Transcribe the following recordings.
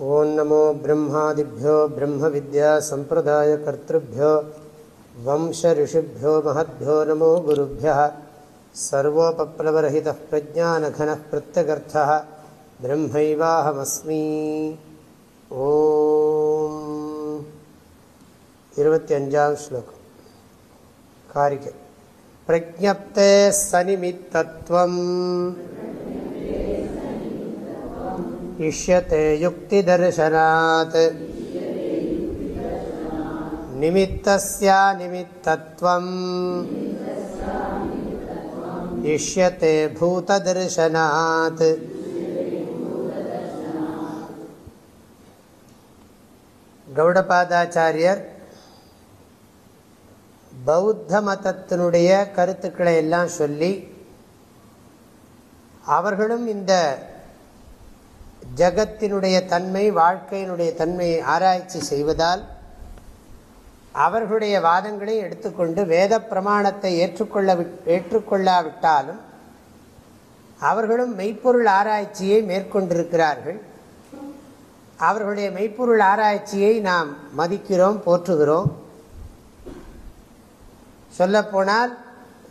ॐ नमो ब्रह्मादिभ्यो ब्रह्मविद्यासम्प्रदायकर्तृभ्यो वंशऋषिभ्यो महद्भ्यो नमो गुरुभ्यः सर्वोपप्लवरहितः प्रज्ञानघनः प्रत्यगर्थः ब्रह्मैवाहमस्मि ओजां श्लोकं कारिके प्रज्ञप्ते सनिमित्तत्वम् इष्यते युक्तिदर्शनात् निमित्तस्यानिमित्तत्वम् इष्यते भूतदर्शनात् கௌடபாதாச்சாரியர் பௌத்த மதத்தினுடைய கருத்துக்களை எல்லாம் சொல்லி அவர்களும் இந்த ஜகத்தினுடைய தன்மை வாழ்க்கையினுடைய தன்மையை ஆராய்ச்சி செய்வதால் அவர்களுடைய வாதங்களை எடுத்துக்கொண்டு வேத பிரமாணத்தை ஏற்றுக்கொள்ள ஏற்றுக்கொள்ளாவிட்டாலும் அவர்களும் மெய்ப்பொருள் ஆராய்ச்சியை மேற்கொண்டிருக்கிறார்கள். அவர்களுடைய மெய்ப்பொருள் ஆராய்ச்சியை நாம் மதிக்கிறோம் போற்றுகிறோம். சொல்லப்போனால்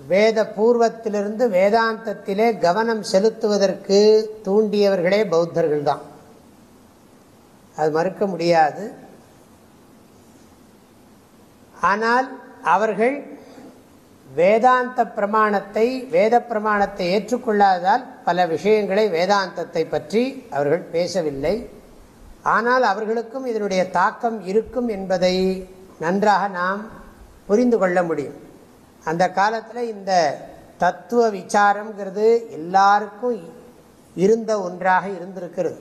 வேத பூர்வத்திலிருந்து வேதாந்தத்திலே கவனம் செலுத்துவதற்கு தூண்டியவர்களே பௌத்தர்கள் தான் அது மறுக்க முடியாது. ஆனால் அவர்கள் வேதாந்த பிரமாணத்தை வேத பிரமாணத்தை ஏற்றுக்கொள்ளாததால் பல விஷயங்களை வேதாந்தத்தை பற்றி அவர்கள் பேசவில்லை. ஆனால் அவர்களுக்கும் இதனுடைய தாக்கம் இருக்கும் என்பதை நன்றாக நாம் புரிந்து கொள்ள முடியும். அந்த காலத்தில் இந்த தத்துவ விசாரம்ங்கிறது எல்லாருக்கும் இருந்த ஒன்றாக இருந்திருக்கிறது.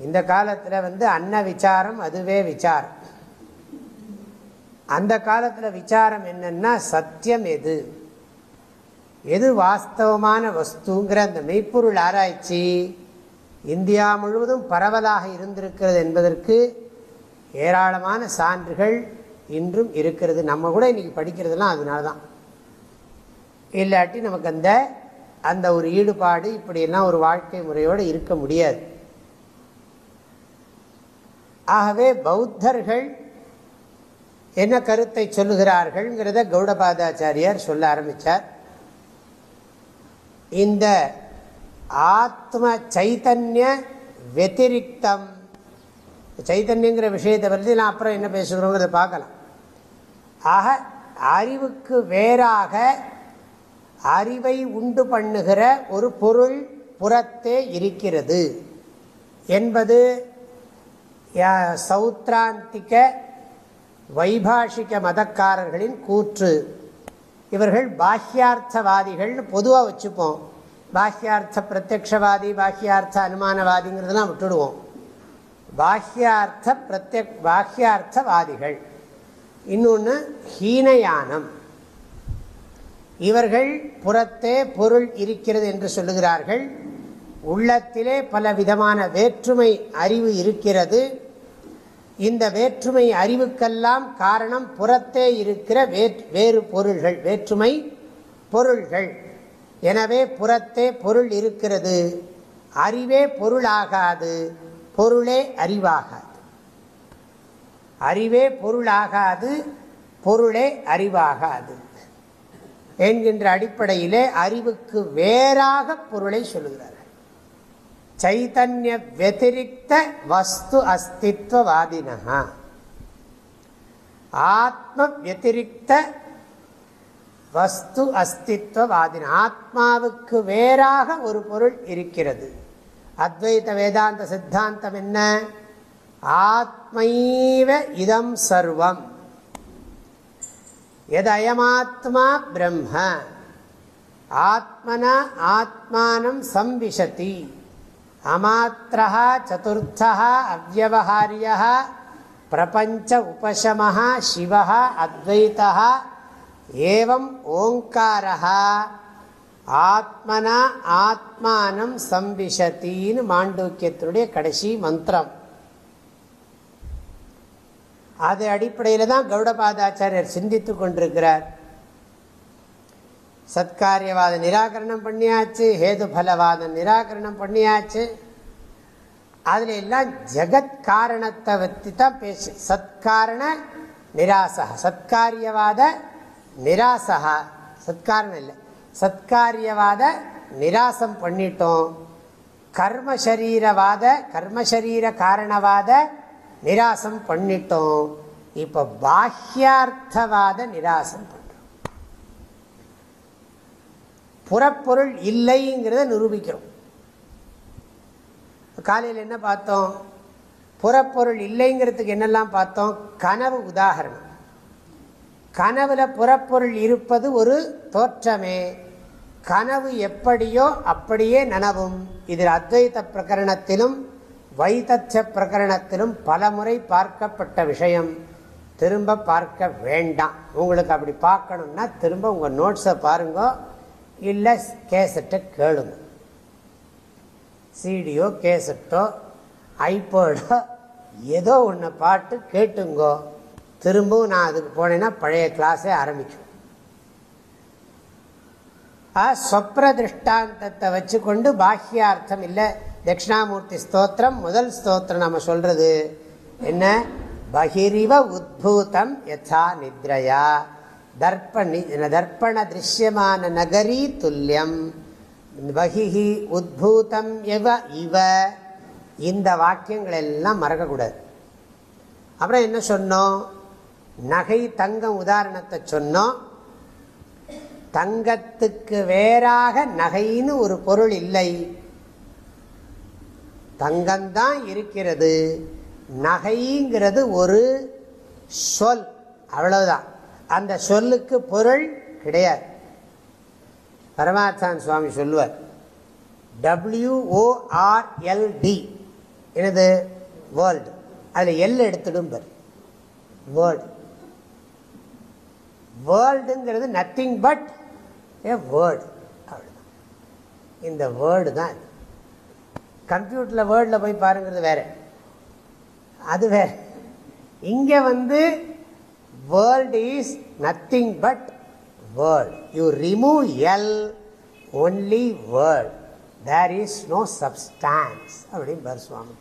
இந்த காலத்தில் வந்து அன்ன விசாரம் அதுவே விசாரம். அந்த காலத்தில் விசாரம் என்னன்னா சத்தியம் எது? எது வாஸ்தவமான வஸ்துங்கிற அந்த மெய்ப்பொருள் ஆராய்ச்சி இந்தியா முழுவதும் பரவலாக இருந்திருக்கிறது என்பதற்கு ஏராளமான சான்றுகள் இன்றும் இருக்கிறது. நம்ம கூட இன்னைக்கு படிக்கிறதுலாம் அதனால தான் இல்லாட்டி நமக்கு அந்த அந்த ஒரு ஈடுபாடு இப்படியெல்லாம் ஒரு வாழ்க்கை முறையோடு இருக்க முடியாது. ஆகவே பௌத்தர்கள் என்ன கருத்தை சொல்லுகிறார்கள்ங்கிறத கௌடபாதாச்சாரியார் சொல்ல ஆரம்பித்தார் இந்த ஆத்ம சைத்தன்ய வெத்திரிக்தம். சைத்தன்யங்கிற விஷயத்தை பற்றி நான் அப்புறம் என்ன பேசுகிறோங்கிறத பார்க்கலாம். ஆக அறிவுக்கு வேறாக அறிவை உண்டு பண்ணுகிற ஒரு பொருள் புறத்தே இருக்கிறது என்பது சௌத்ராந்திக வைபாஷிக மதக்காரர்களின் கூற்று. இவர்கள் பாஹ்யார்த்தவாதிகள்னு பொதுவாக வச்சுப்போம். பாஹ்யார்த்த பிரத்யக்ஷவாதி பாஹ்யார்த்த அனுமானவாதிங்கிறதெல்லாம் விட்டுடுவோம். பாஹ்யார்த்த பிரத்யக் பாஹ்யார்த்தவாதிகள். இன்னொன்று ஹீனயானம். இவர்கள் புறத்தே பொருள் இருக்கிறது என்று சொல்லுகிறார்கள். உள்ளத்திலே பல விதமான வேற்றுமை அறிவு இருக்கிறது. இந்த வேற்றுமை அறிவுக்கெல்லாம் காரணம் புறத்தே இருக்கிற வேறு பொருள்கள் வேற்றுமை பொருள்கள். எனவே புறத்தே பொருள் இருக்கிறது. அறிவே பொருளாகாது பொருளே அறிவாகாது. அறிவே பொருளாகாது பொருளே அறிவாகாது என்கின்ற அடிப்படையிலே அறிவுக்கு வேறாக பொருளை சொல்லுகிறார். சைத்தன்ய வத்திரிக்த வஸ்து அஸ்தித்வாதினா ஆத்ம வத்திரிக்த வஸ்து அஸ்தித்வவாதின ஆத்மாவுக்கு வேறாக ஒரு பொருள் இருக்கிறது. அத்வைத வேதாந்த சித்தாந்தம் என்ன? ஆத்மைவ இதம் சர்வம். எது அயமாத்மா பிரம்ம? ஆத்மனா ஆத்மானம் சம்விசதி அமாத்திரா சதுர்த்தா அவ்வகாரிய பிரபஞ்ச உபசம சிவ அத்வைத்தா ஏவம் ஓங்காரா ஆத்மனா ஆத்மானம் சம்விசத்தின்னு மாண்டூக்கியத்தினுடைய கடைசி மந்திரம். அது அடிப்படையில் தான் கௌடபாதாச்சாரியர் சிந்தித்து கொண்டிருக்கிறார். சத்காரியவாத நிராகரணம் பண்ணியாச்சு ஹேதுபலவாத நிராகரணம் பண்ணியாச்சு. அதில் எல்லாம் ஜெகத் காரணத்தை பற்றி தான் பேசு சத்காரண நிராசா சத்காரியவாத நிராசகா சத்காரணம் இல்லை சத்காரியவாத நிராசம் பண்ணிட்டோம். கர்மசரீரவாத கர்மசரீர காரணவாத நிராசம் பண்ணிட்டோம். இப்ப பாஹ்யார்த்தவாத நிராசம் பண்றோம். புறப்பொருள் இல்லைங்கிறத நிரூபிக்கிறோம். காலையில் என்ன பார்த்தோம்? புறப்பொருள் இல்லைங்கிறதுக்கு என்னெல்லாம் பார்த்தோம்? கனவு உதாகரணம் கனவுல புறப்பொருள் இருப்பது ஒரு தோற்றமே. கனவு எப்படியோ அப்படியே நனவும். இதில் அத்வைத பிரகரணத்திலும் வைத்தச்ச பிரகரணத்திலும் பல முறை பார்க்கப்பட்ட விஷயம். திரும்ப பார்க்க வேண்டாம். உங்களுக்கு அப்படி பார்க்கணும்னா திரும்ப உங்கள் நோட்ஸை பாருங்க. இல்லை கேசட்டை கேளுங்க. சிடியோ கேசட்டோ ஐபோடோ ஏதோ ஒன்று பாட்டு கேட்டுங்கோ. திரும்பவும் நான் அதுக்கு போனேன்னா பழைய கிளாஸே ஆரம்பிக்கும். ஆ சொப்ர திருஷ்டாந்தத்தை வச்சுக்கொண்டு பாஹ்யார்த்தம் இல்லை. தட்சிணாமூர்த்தி ஸ்தோத்திரம் முதல் ஸ்தோத்திரம் நம்ம சொல்றது என்ன? பகிரிவ உத்பூதம் யசா நித்ரயா. தர்ப்பணி தர்ப்பண திருஷ்யமான நகரி துல்லியம். பகிஹி உத்பூதம் எவ இவ. இந்த வாக்கியங்கள் எல்லாம் மறக்கக்கூடாது. அப்புறம் என்ன சொன்னோம்? நகை தங்கம் உதாரணத்தை சொன்னோம். தங்கத்துக்கு வேறாக நகைன்னு ஒரு பொருள் இல்லை. தங்கம்தான் இருக்கிறது. நகைங்கிறது ஒரு சொல். அவ்வளவுதான். அந்த சொல்லுக்கு பொருள் கிடையாது. பரமாத்தான் சுவாமி சொல்லுவார். டபிள்யூஓஆர்எல்டி எனது வேர்ல்டு அதில் எல் எடுத்துடும் பேர். வேர்ல்டு வேர்ல்டுங்கிறது நத்திங் பட் ஏ வேர்டு அவ்வளோதான் இந்த வேர்டு தான் கம்ப்யூட்டரில் வேர்டில் போய் பாருங்கிறது வேற. அது வேற. இங்கே வந்து world is nothing but world you remove L only world there is no substance அப்படின்னு சுவாமி.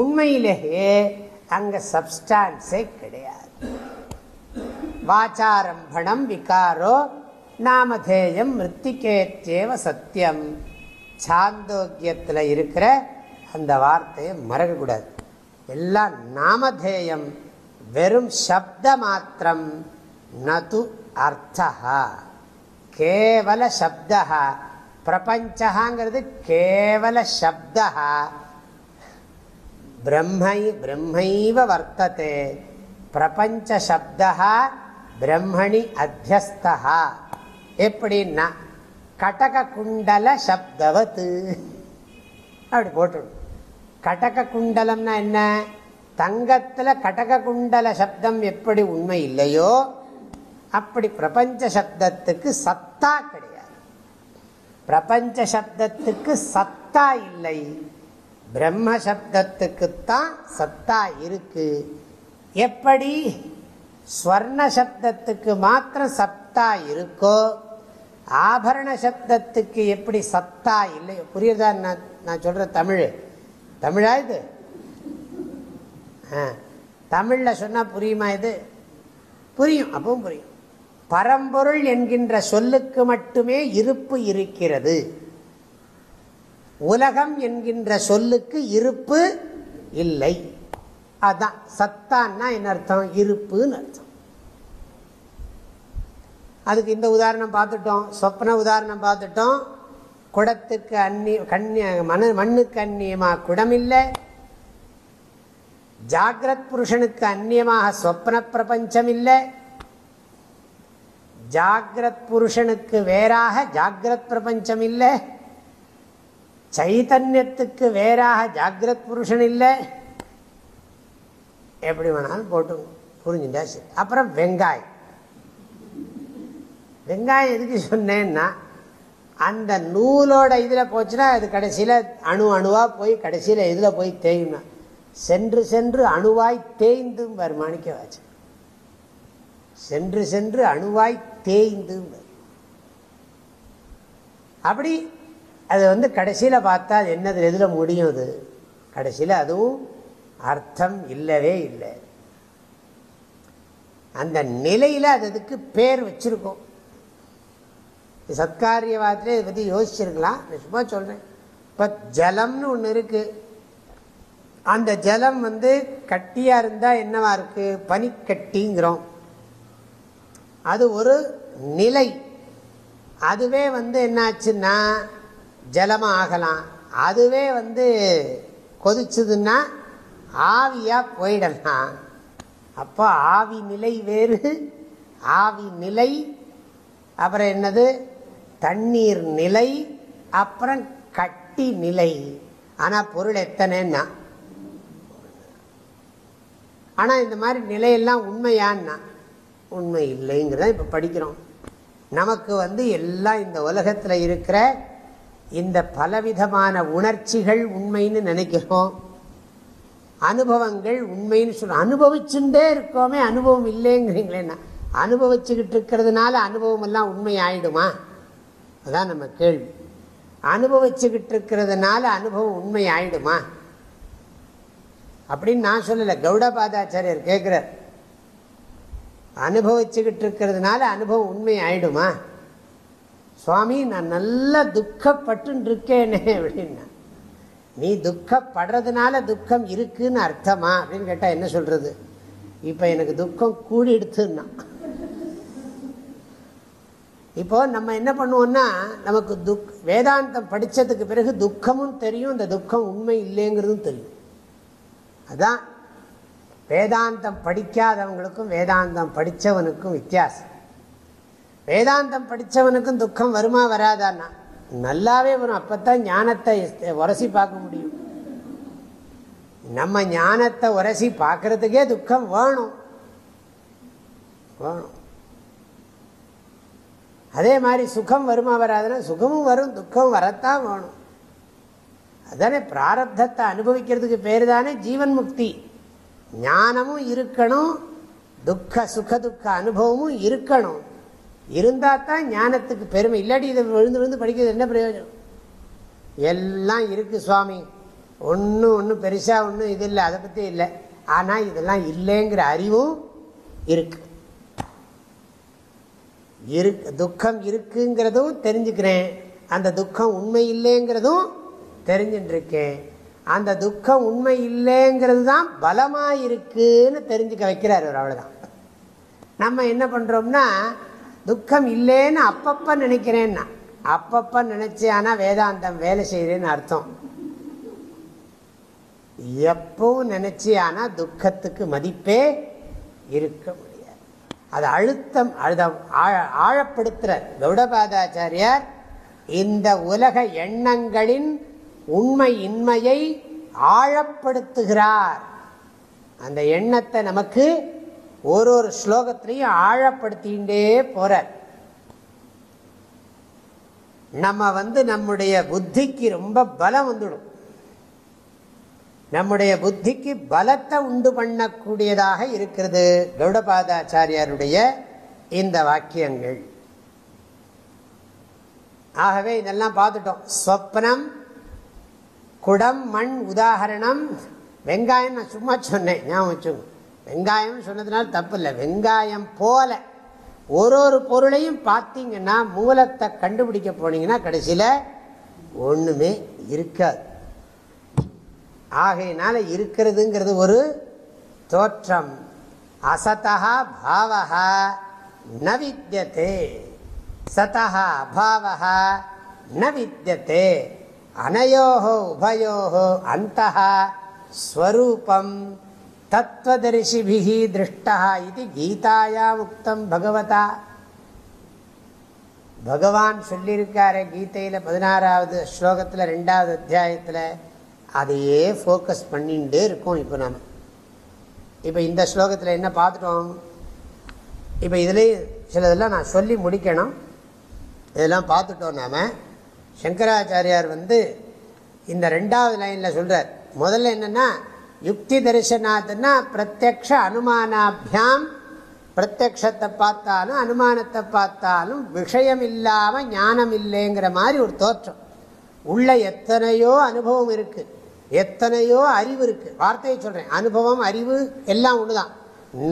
உண்மையிலேயே அங்கே சப்ஸ்டான்ஸே கிடையாது. வாச்சாரம்பணம் விகாரோ நாமதேயம் மிருத்திகேத்தேவ சத்தியம். சாந்தோக்கியத்தில் இருக்கிற அந்த வார்த்தையை மறக்கக்கூடாது எல்லாம் நாமதேயம் வெறும் சப்த மாத்திரம். நது அர்த்தா கேவல சப்தா பிரபஞ்சகாங்கிறது கேவல சப்தா பிரம்மை பிரம்மைவ வர்த்ததே. பிரபஞ்ச சப்தா பிரம்மணி அத்தியஸ்தா எப்படின்னா கடக குண்டல சப்தவத்து. அப்படி போட்டுடும் கடக குண்டலம்னா என்ன? தங்கத்தில் கடக குண்டல சப்தம் எப்படி உண்மை இல்லையோ அப்படி பிரபஞ்ச சப்தத்துக்கு சத்தா கிடையாது. பிரபஞ்ச சப்தத்துக்கு சத்தா இல்லை. பிரம்ம சப்தத்துக்குத்தான் சத்தா இருக்கு. எப்படி? ஸ்வர்ண சப்தத்துக்கு மாத்திரம் சத்தா இருக்கோ ஆபரண சப்தத்துக்கு எப்படி சத்தா இல்லையோ புரியுறதா நான் நான் சொல்ற தமிழ். தமிழா இது? தமிழில் சொன்னால் புரியுமா இது? புரியும் அப்பவும் புரியும். பரம்பொருள் என்கின்ற சொல்லுக்கு மட்டுமே இருப்பு இருக்கிறது. உலகம் என்கின்ற சொல்லுக்கு இருப்பு இல்லை. அதான் சத்தான்னா என்ன அர்த்தம்? இருப்புன்னு அர்த்தம். அதுக்கு இந்த உதாரணம் பார்த்துட்டோம். சொப்ன உதாரணம் பார்த்துட்டோம். குடத்துக்கு அந்நிய கண்ணிய மண் மண்ணுக்கு அந்நியமாக குடம் இல்லை ஜாகிரத் புருஷனுக்கு அந்நியமாக சொப்ன பிரபஞ்சம் இல்லை ஜாகிரத் புருஷனுக்கு வேறாக ஜாகிரத் பிரபஞ்சம் இல்லை சைத்தன்யத்துக்கு வேறாக ஜாகிரத் புருஷன் இல்லை எப்படி வேணாலும் போட்டு புரிஞ்சுட்டா சரி. அப்புறம் வெங்காயம். வெங்காயம் எதுக்கு சொன்னேன்னா அந்த நூலோட இதில் போச்சுன்னா அது கடைசியில் அணு அணுவாக போய் கடைசியில் இதில் போய் தேயும்னா சென்று சென்று அணுவாய் தேய்ந்தும் வரும். மாணிக்க வாச்சு சென்று சென்று அணுவாய் தேய்ந்தும் அப்படி அது வந்து கடைசியில் பார்த்தா அது என்னது? எதில் முடியும் அது? கடைசியில் அதுவும் அர்த்தம் இல்லவே இல்லை. அந்த நிலையில் அது அதுக்கு பேர் வச்சுருக்கோம். சத்காரியவாதத்தில் இதை பற்றி யோசிச்சிருக்கலாம். சும்மா சொல்கிறேன் இப்போ ஜலம்னு ஒன்று இருக்குது அந்த ஜலம் வந்து கட்டியாக இருந்தால் என்னவா இருக்குது பனிக்கட்டிங்கிறோம். அது ஒரு நிலை. அதுவே வந்து என்னாச்சுன்னா ஜலமாக ஆகலாம். அதுவே வந்து கொதிச்சதுன்னா ஆவியாக போயிடலாம். அப்போ ஆவி நிலை வேறு. ஆவி நிலை. அப்புறம் என்னது? தண்ணீர் நிலை அப்புறம் கட்டி நிலை. ஆனால் பொருள் எத்தனைன்னா? ஆனால் இந்த மாதிரி நிலையெல்லாம் உண்மையான்னா? உண்மை இல்லைங்கிறத இப்போ படிக்கிறோம். நமக்கு வந்து எல்லாம் இந்த உலகத்தில் இருக்கிற இந்த பலவிதமான உணர்ச்சிகள் உண்மைன்னு நினைக்கிறோம். அனுபவங்கள் உண்மைன்னு சொல்ல அனுபவிச்சுட்டே இருக்கோமே அனுபவம் இல்லைங்கிறீங்களேன்னா? அனுபவிச்சுக்கிட்டு இருக்கிறதுனால அனுபவம் எல்லாம் உண்மை ஆயிடுமா அதான் நம்ம கேள்வி. அனுபவிச்சுக்கிட்டு இருக்கிறதுனால அனுபவம் உண்மை ஆயிடுமா அப்படின்னு நான் சொல்லலை. கௌடபாதாச்சாரியர் கேட்குறார் அனுபவிச்சுக்கிட்டு இருக்கிறதுனால அனுபவம் உண்மை ஆயிடுமா சுவாமி நான் நல்லா துக்கப்பட்டு இருக்கேனே அப்படின்னா. நீ துக்கப்படுறதுனால துக்கம் இருக்குன்னு அர்த்தமா? அப்படின்னு கேட்டால் என்ன சொல்கிறது இப்போ எனக்கு துக்கம் கூடிடுத்துன்னா இப்போது நம்ம என்ன பண்ணுவோம்னா நமக்கு துக் வேதாந்தம் படித்ததுக்கு பிறகு துக்கமும் தெரியும் இந்த துக்கம் உண்மை இல்லைங்கிறதும் தெரியும். அதுதான் வேதாந்தம் படிக்காதவங்களுக்கும் வேதாந்தம் படித்தவனுக்கும் வித்தியாசம். வேதாந்தம் படித்தவனுக்கும் துக்கம் வருமா வராதான்னா நல்லாவே வரும். அப்பத்தான் ஞானத்தை உரசி பார்க்க முடியும். நம்ம ஞானத்தை உரசி பார்க்கறதுக்கே துக்கம் வேணும். வேணும். அதே மாதிரி சுகம் வருமா வராதுன்னா சுகமும் வரும் துக்கம் வரத்தான் வேணும். அதானே பிராரப்தத்தை அனுபவிக்கிறதுக்கு பேர் தானே ஜீவன் முக்தி. ஞானமும் இருக்கணும் துக்க சுக துக்க அனுபவமும் இருக்கணும். இருந்தால் தான் ஞானத்துக்கு பெருமை. இல்லாட்டி இதை விழுந்து விழுந்து படிக்கிறது என்ன பிரயோஜனம்? எல்லாம் இருக்குது சுவாமி. ஒன்றும் ஒன்றும் பெருசாக ஒன்றும் இது இல்லை அதை பற்றி இல்லை. ஆனால் இதெல்லாம் இல்லைங்கிற அறிவும் இருக்குது இரு துக்கம் இருக்குங்கிறதும் தெரிஞ்சுக்கிறேன். அந்த துக்கம் உண்மை இல்லைங்கிறதும் தெரிஞ்சுட்டு இருக்கேன் அந்த துக்கம் உண்மை இல்லைங்கிறது தான் பலமாக இருக்குன்னு தெரிஞ்சுக்க வைக்கிறார் அவர் அவ்வளோதான் நம்ம என்ன பண்ணுறோம்னா துக்கம் இல்லைன்னு அப்பப்போ நினைக்கிறேன்னா அப்பப்போ நினச்சி ஆனால் வேதாந்தம் வேலை செய்கிறேன்னு அர்த்தம். எப்பவும் நினச்சி ஆனால் துக்கத்துக்கு மதிப்பே இருக்க அது அழுத்தம் அழுதம் ஆழப்படுத்துறார் கௌடபாதாச்சாரியார் இந்த உலக எண்ணங்களின் உண்மை இன்மையை ஆழப்படுத்துகிறார். அந்த எண்ணத்தை நமக்கு ஒரு ஒரு ஸ்லோகத்திலையும் ஆழப்படுத்திகிட்டே போற நம்ம வந்து நம்முடைய புத்திக்கு ரொம்ப பலம் வந்துடும் நம்முடைய புத்திக்கு பலத்தை உண்டு பண்ணக்கூடியதாக இருக்கிறது. கௌடபாதாச்சாரியாருடைய இந்த வாக்கியங்கள். ஆகவே இதெல்லாம் பார்த்துட்டோம். ஸ்வப்னம் குடம் மண் உதாகரணம் வெங்காயம் நான் சும்மா சொன்னேன். ஞாபகம் வச்சுங்க வெங்காயம் சொன்னதுனால தப்பு இல்லை வெங்காயம் போல ஒரு ஒரு பொருளையும் பார்த்தீங்கன்னா மூலத்தை கண்டுபிடிக்க போனீங்கன்னா கடைசியில் ஒன்றுமே இருக்காது. ஆகையினால இருக்கிறதுங்கிறது ஒரு தோற்றம். அசதா பாவகா ந வித்தியதே சதா அபாவகா ந வித்தியதே அனையோஹோ உபயோகோ அந்த ஸ்வரூபம் தத்வதரிசிபிகி திருஷ்டா இது கீதாயா உக்தம் பகவதா. பகவான் சொல்லியிருக்காரு கீதையில் பதினாறாவது ஸ்லோகத்தில் ரெண்டாவது அத்தியாயத்தில். அதையே ஃபோக்கஸ் பண்ணிகிட்டே இருக்கோம் இப்போ நாம். இப்போ இந்த ஸ்லோகத்தில் என்ன பார்த்துட்டோம்? இப்போ இதுலேயும் சிலதெல்லாம் நான் சொல்லி முடிக்கணும். இதெல்லாம் பார்த்துட்டோம் நாம். சங்கராச்சாரியார் வந்து இந்த ரெண்டாவது லைனில் சொல்கிறார் முதல்ல என்னென்னா யுக்தி தரிசனாத்னா பிரத்யக்ஷ அனுமானாபியாம். பிரத்யக்ஷத்தை பார்த்தாலும் அனுமானத்தை பார்த்தாலும் விஷயம் இல்லாமல் ஞானம் இல்லைங்கிற மாதிரி ஒரு தோற்றம். உள்ள எத்தனையோ அனுபவம் இருக்குது எத்தனையோ அறிவு இருக்குது வார்த்தையை சொல்கிறேன் அனுபவம் அறிவு எல்லாம் ஒன்று தான்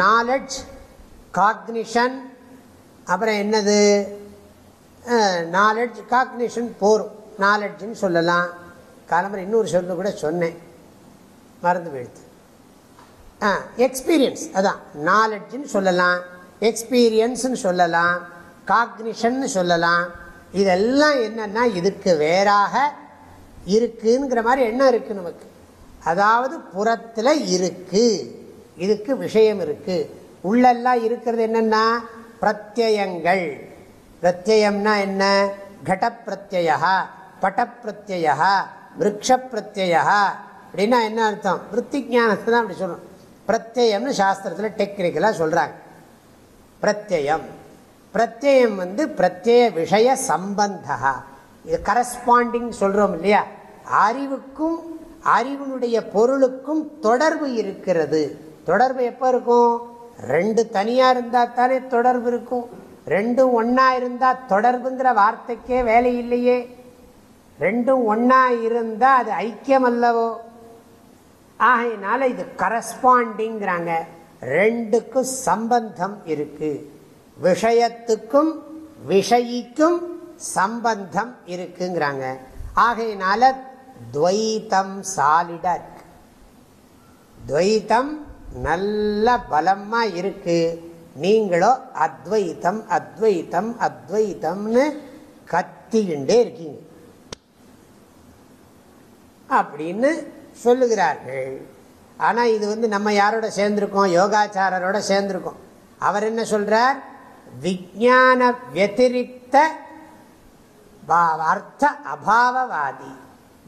நாலெட்ஜ் காக்னிஷன் அப்புறம் என்னது? நாலெட்ஜ் காக்னிஷன் போரும். நாலெட்ஜுன்னு சொல்லலாம். காலம்பரம் இன்னொரு சொல்லு கூட சொன்னேன். மறந்து போயிடுது ஆ எக்ஸ்பீரியன்ஸ் அதான். நாலெட்ஜுன்னு சொல்லலாம். எக்ஸ்பீரியன்ஸ்னு சொல்லலாம். காக்னிஷன் சொல்லலாம். இதெல்லாம் என்னென்னா இதுக்கு வேறாக இருக்குங்கிற மாதிரி எண்ணம் இருக்கு நமக்கு. அதாவது புறத்தில் இருக்கு. இதுக்கு விஷயம் இருக்கு. உள்ளெல்லாம் இருக்கிறது என்னன்னா பிரத்யங்கள் பிரத்யம்னா என்ன? கடப்பிரத்யா பட்டப்பிரத்யா விரக்ஷப்பிரத்யா அப்படின்னா என்ன அர்த்தம்? விற்பி ஜானத்தை தான் அப்படி சொல்லணும். பிரத்யம்னு சாஸ்திரத்தில் டெக்னிக்கலாக சொல்கிறாங்க பிரத்யம் பிரத்யம் வந்து பிரத்யேக விஷய சம்பந்தா. இது கரஸ்பாண்டிங் சொல்கிறோம் இல்லையா? அறிவுக்கும் அறிவினுடைய பொருளுக்கும் தொடர்பு இருக்கிறது. தொடர்பு எப்போ இருக்கும்? ரெண்டு தனியாக இருந்தால் தானே தொடர்பு இருக்கும். ரெண்டும் ஒன்றா இருந்தால் தொடர்புங்கிற வார்த்தைக்கே வேலை இல்லையே. ரெண்டும் ஒன்றா இருந்தால் அது ஐக்கியம் அல்லவோ? ஆகையினால இது கரஸ்பாண்டிங்கிறாங்க ரெண்டுக்கும் சம்பந்தம் இருக்கு. விஷயத்துக்கும் விஷயிக்கும் சம்பந்தம் இருக்குங்கிறாங்க. ஆகையினால துவைத்தம் சாலிடா இருக்கு. துவைத்தம் நல்ல பலமா இருக்கு. நீங்களோ அத்வைத்தம் அத்வைத்தம் அத்வைத்தம்னு கத்திக்கிண்டே இருக்கீங்க. அப்படின்னு சொல்லுகிறார்கள். ஆனால் இது வந்து நம்ம யாரோட சேர்ந்திருக்கோம்? யோகாச்சாரரோட சேர்ந்திருக்கோம். அவர் என்ன சொல்றார்? விஜான வத்திரிக்த அர்த்த அபாவவாதி.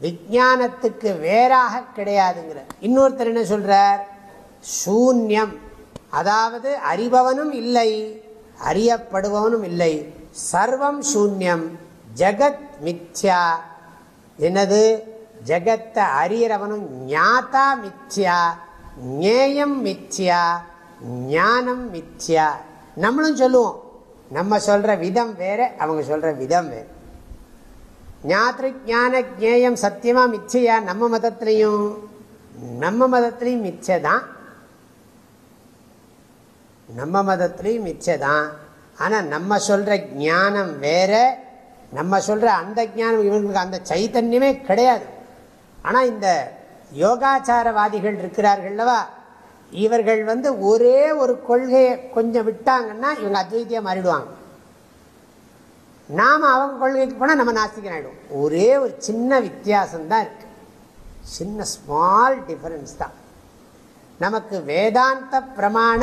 விஜானத்துக்கு வேறாக கிடையாதுங்கிற. இன்னொருத்தர் என்ன சொல்றார்? சூன்யம். அதாவது அறிபவனும் இல்லை அறியப்படுபவனும் இல்லை. சர்வம் சூன்யம். ஜகத் மித்யா. என்னது? ஜகத்தை அறியறவனும் ஞாத்தா மித்யா. ஞேயம் மித்யா. ஞானம் மித்யா. நம்மளும் சொல்லுவோம். நம்ம சொல்ற விதம் வேற அவங்க சொல்ற விதம் வேறு. ஞான ஜேயம் சத்தியமா மிச்சையா? நம்ம மதத்திலையும். நம்ம மதத்திலையும் மிச்சதான். நம்ம மதத்திலையும் மிச்சதான். ஆனால் நம்ம சொல்ற ஞானம் வேற. நம்ம சொல்ற அந்த ஜானம் இவங்களுக்கு அந்த சைத்தன்யமே கிடையாது. ஆனால் இந்த யோகாச்சாரவாதிகள் இருக்கிறார்கள்லவா இவர்கள் வந்து ஒரே ஒரு கொள்கையை கொஞ்சம் விட்டாங்கன்னா இவங்க அத்வைத்தியாக மாறிடுவாங்க. நாம் அவங்க கொள்கைக்கு போனால் நம்ம நாஸ்திகன் ஆகிடும் ஒரே ஒரு சின்ன வித்தியாசம் தான் இருக்கு. சின்ன ஸ்மால் டிஃபரன்ஸ் தான். நமக்கு வேதாந்த பிரமாண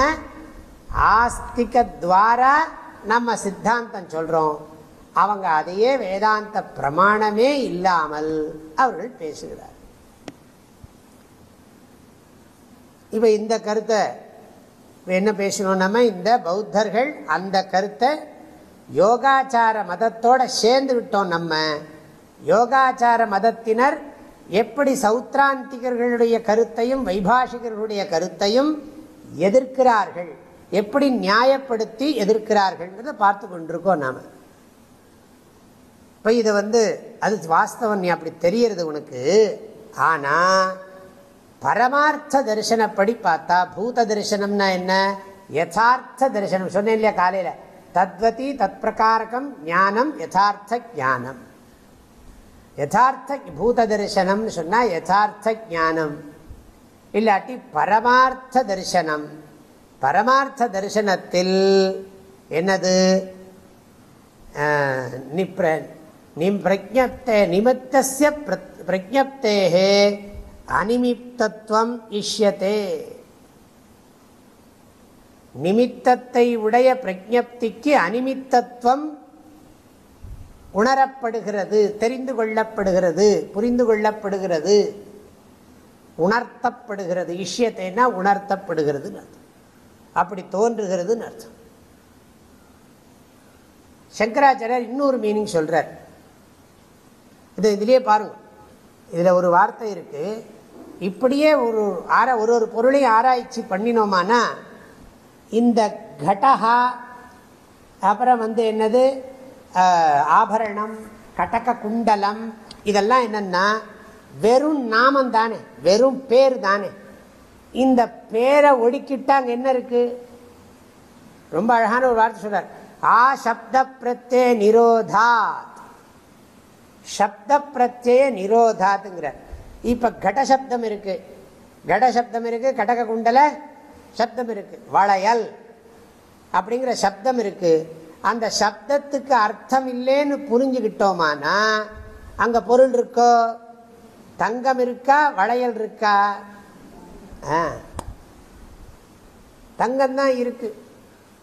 ஆஸ்திக துவாரா நம்ம சித்தாந்தம் சொல்கிறோம் அவங்க அதையே வேதாந்த பிரமாணமே இல்லாமல் அவர்கள் பேசுகிறார். இப்போ இந்த கருத்தை என்ன பேசணும் நம்ம? இந்த பௌத்தர்கள் அந்த கருத்தை யோகாச்சார மதத்தோட சேர்ந்து விட்டோம் நம்ம. யோகாச்சார மதத்தினர் எப்படி சௌத்ராந்திகர்களுடைய கருத்தையும் வைபாஷிகர்களுடைய கருத்தையும் எதிர்க்கிறார்கள்? எப்படி நியாயப்படுத்தி எதிர்க்கிறார்கள் பார்த்து கொண்டிருக்கோம் நாம. இப்போ இதை வந்து அது வாஸ்தவம் நீ அப்படி தெரியறது உனக்கு. ஆனால் பரமார்த்த தரிசனப்படி பார்த்தா பூத தரிசனம்னா என்ன? யதார்த்த தரிசனம். சொன்னேன் இல்லையா காலையில்? தத்வதி தத் பிரகாரகம் ஞானம் யதார்த்த ஜானம் யதார்த்த பூத தரிசனம்னு சொன்னால் யதார்த்த ஜானம் இல்லாட்டி பரமார்த்த தரிசனம் பரமார்த்த தரிசனத்தில் என்னது பிரஜப்தே நிமித்தசிய பிரஜப்தேகே அனிமித்தத்துவம் இஷ்யத்தே நிமித்தத்தை உடைய பிரஜப்திக்கு அனிமித்தத்துவம் உணரப்படுகிறது தெரிந்து கொள்ளப்படுகிறது புரிந்து கொள்ளப்படுகிறது உணர்த்தப்படுகிறது. இஷ்யத்தைனா அர்த்தம். அப்படி தோன்றுகிறதுன்னு அர்த்தம். சங்கராச்சாரியர் இன்னொரு மீனிங் சொல்கிறார் இது இதுலயே பாருங்க. இதில் ஒரு வார்த்தை இருக்குது இப்படியே ஒரு ஆரா ஒரு ஒரு பொருளையும் ஆராய்ச்சி பண்ணினோமானா இந்த கடகா அப்புறம் வந்து என்னது? ஆபரணம் கடக குண்டலம் இதெல்லாம் என்னன்னா வெறும் நாமம் தானே வெறும் பேர் தானே. இந்த பேரை ஒடுக்கிட்டாங்க என்ன இருக்கு? ரொம்ப அழகான ஒரு வார்த்தை சொல்றார். ஆ சப்த பிரத்யே நிரோதாத். சப்த பிரத்யே நிரோதாத்துங்கிறார். இப்போ கடசப்தம் இருக்கு. கடசப்தம் இருக்கு கடக குண்டல சப்தம் இருக்கு. வளையல் அப்படிங்கிற சப்தம் இருக்கு. அந்த சப்தத்துக்கு அர்த்தம் இல்லைன்னு புரிஞ்சுக்கிட்டோமானா அங்க பொருள் இருக்கோ? தங்கம் இருக்கா? வளையல் இருக்கா? தங்கம் தான் இருக்கு.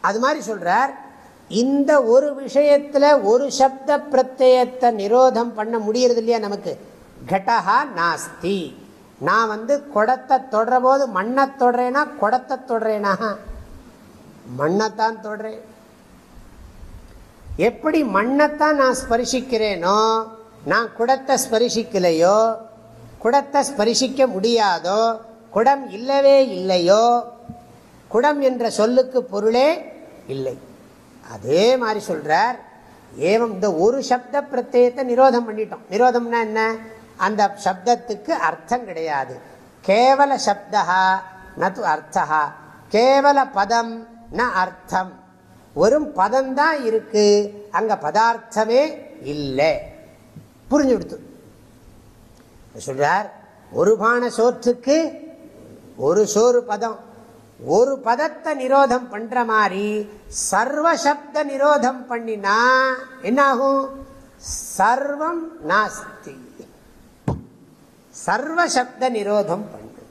அது மாதிரி சொல்றார் இந்த ஒரு விஷயத்துல ஒரு சப்த பிரத்யத்தை நிரோதம் பண்ண முடியறது இல்லையா நமக்கு? கடஹா நாஸ்தி. நான் வந்து குடத்தை தொடர போது மண்ணை தொடறேனா குடத்தை தொடறேனா? மண்ணைத்தான் தொடுறேன். எப்படி மண்ணைத்தான் நான் ஸ்பரிசிக்கிறேனோ நான் குடத்தை ஸ்பரிசிக்கலையோ குடத்தை ஸ்பரிசிக்க முடியாதோ குடம் இல்லவே இல்லையோ குடம் என்ற சொல்லுக்கு பொருளே இல்லை. அதே மாதிரி சொல்றார். ஏவம் இந்த ஒரு சப்த பிரத்யத்தை நிரோதம் பண்ணிட்டோம். நிரோதம்னா என்ன? அந்த சப்தத்துக்கு அர்த்தம் கிடையாது. கேவல சப்தா நது அர்த்தா கேவல பதம் ந அர்த்தம். வெறும் பதம் தான் இருக்கு அங்க பதார்த்தமே இல்லை. புரிஞ்சு கொடுத்து சொல்றார் ஒரு பான சோற்றுக்கு ஒரு சோறு பதம். ஒரு பதத்தை நிரோதம் பண்ற மாதிரி சர்வசப்த நிரோதம் பண்ணினா என்னாகும்? சர்வம் நாஸ்தி. சர்வசப்த நிரோதம் பண்ணு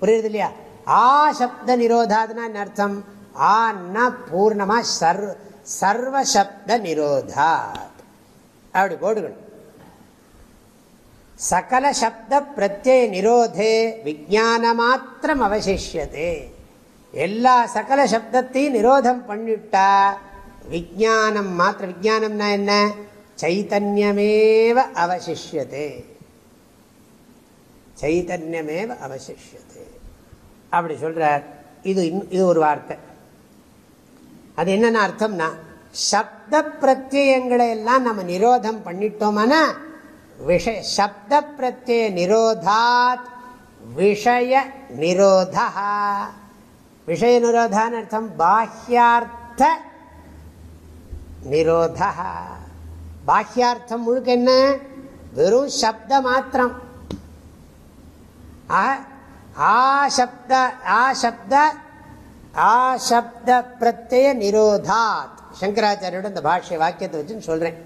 புரியுது இல்லையா ஆ சப்த நிரோதாதுன்னா அர்த்தம்? ஆ பூர்ணமா சர்வ சர்வசப்த நிரோதாத் அப்படி போடுகணும் சகல சப்த பிரத்யய நிரோதே விஜான மாத்திரம் அவசிஷியதே. எல்லா சகல சப்தத்தையும் நிரோதம் பண்ணிவிட்டா விஜானம் மாத்திர விஜானம்னா என்ன? சைத்தன்யமேவ அவசிஷியதே. சைத்தன்யமேவ அவசிஷது அப்படி சொல்றார். இது இது ஒரு வார்த்தை. அது என்னென்ன அர்த்தம்னா சப்த பிரத்யங்களை எல்லாம் நம்ம நிரோதம் பண்ணிட்டோம்னா விஷய சப்த பிரத்ய நிரோதாத் விஷய நிரோதா. விஷய நிரோதான் அர்த்தம் பாஹ்யார்த்த நிரோத. பாஹ்யார்த்தம் முழுக்க என்ன? வெறும் சப்த மாத்திரம். ஆசப்த ஆசப்த ஆசப்த பிரத்ய நிரோதாத். சங்கராச்சாரியோட இந்த பாஷ்ய வாக்கியத்தை வச்சுன்னு சொல்றேன்.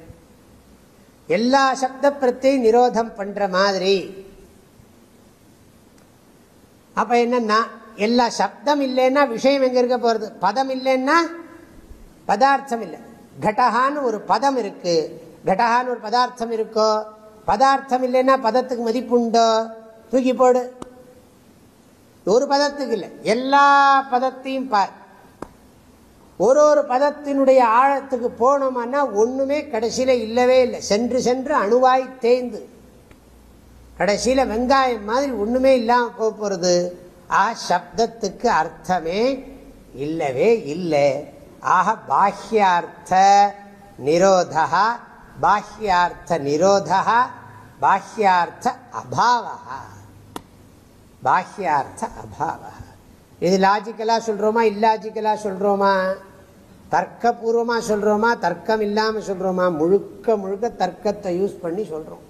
எல்லா சப்த பிரத்தையும் நிரோதம் பண்ற மாதிரி. அப்ப என்னன்னா எல்லா சப்தம் இல்லைன்னா விஷயம் எங்க இருக்க போறது? பதம் இல்லைன்னா பதார்த்தம் இல்லை. கடகான்னு ஒரு பதம் இருக்கு. கடகான்னு ஒரு பதார்த்தம் இருக்கோ? பதார்த்தம் இல்லைன்னா பதத்துக்கு மதிப்புண்டோ தூக்கி போடு. ஒரு பதத்துக்கு இல்லை. எல்லா பதத்தையும் பார். ஒரு ஒரு பதத்தினுடைய ஆழத்துக்கு போனோம்னா ஒன்றுமே கடைசியில் இல்லவே இல்லை. சென்று சென்று அணுவாய் தேய்ந்து. கடைசியில் வெங்காயம் மாதிரி ஒன்றுமே இல்லாமல் போக போகிறது ஆ சப்தத்துக்கு அர்த்தமே இல்லவே இல்லை. ஆக பாஹ்யார்த்த நிரோதா பாஹ்யார்த்த நிரோதா பாஹ்யார்த்த அபாவா பாஹ்யார்த்த அபாவ. இது லாஜிக்கலாக சொல்கிறோமா இல்லாஜிக்கலாக சொல்கிறோமா தர்க்கபூர்வமாக சொல்கிறோமா தர்க்கம் இல்லாமல் சொல்கிறோமா முழுக்க முழுக்க தர்க்கத்தை யூஸ் பண்ணி சொல்கிறோம்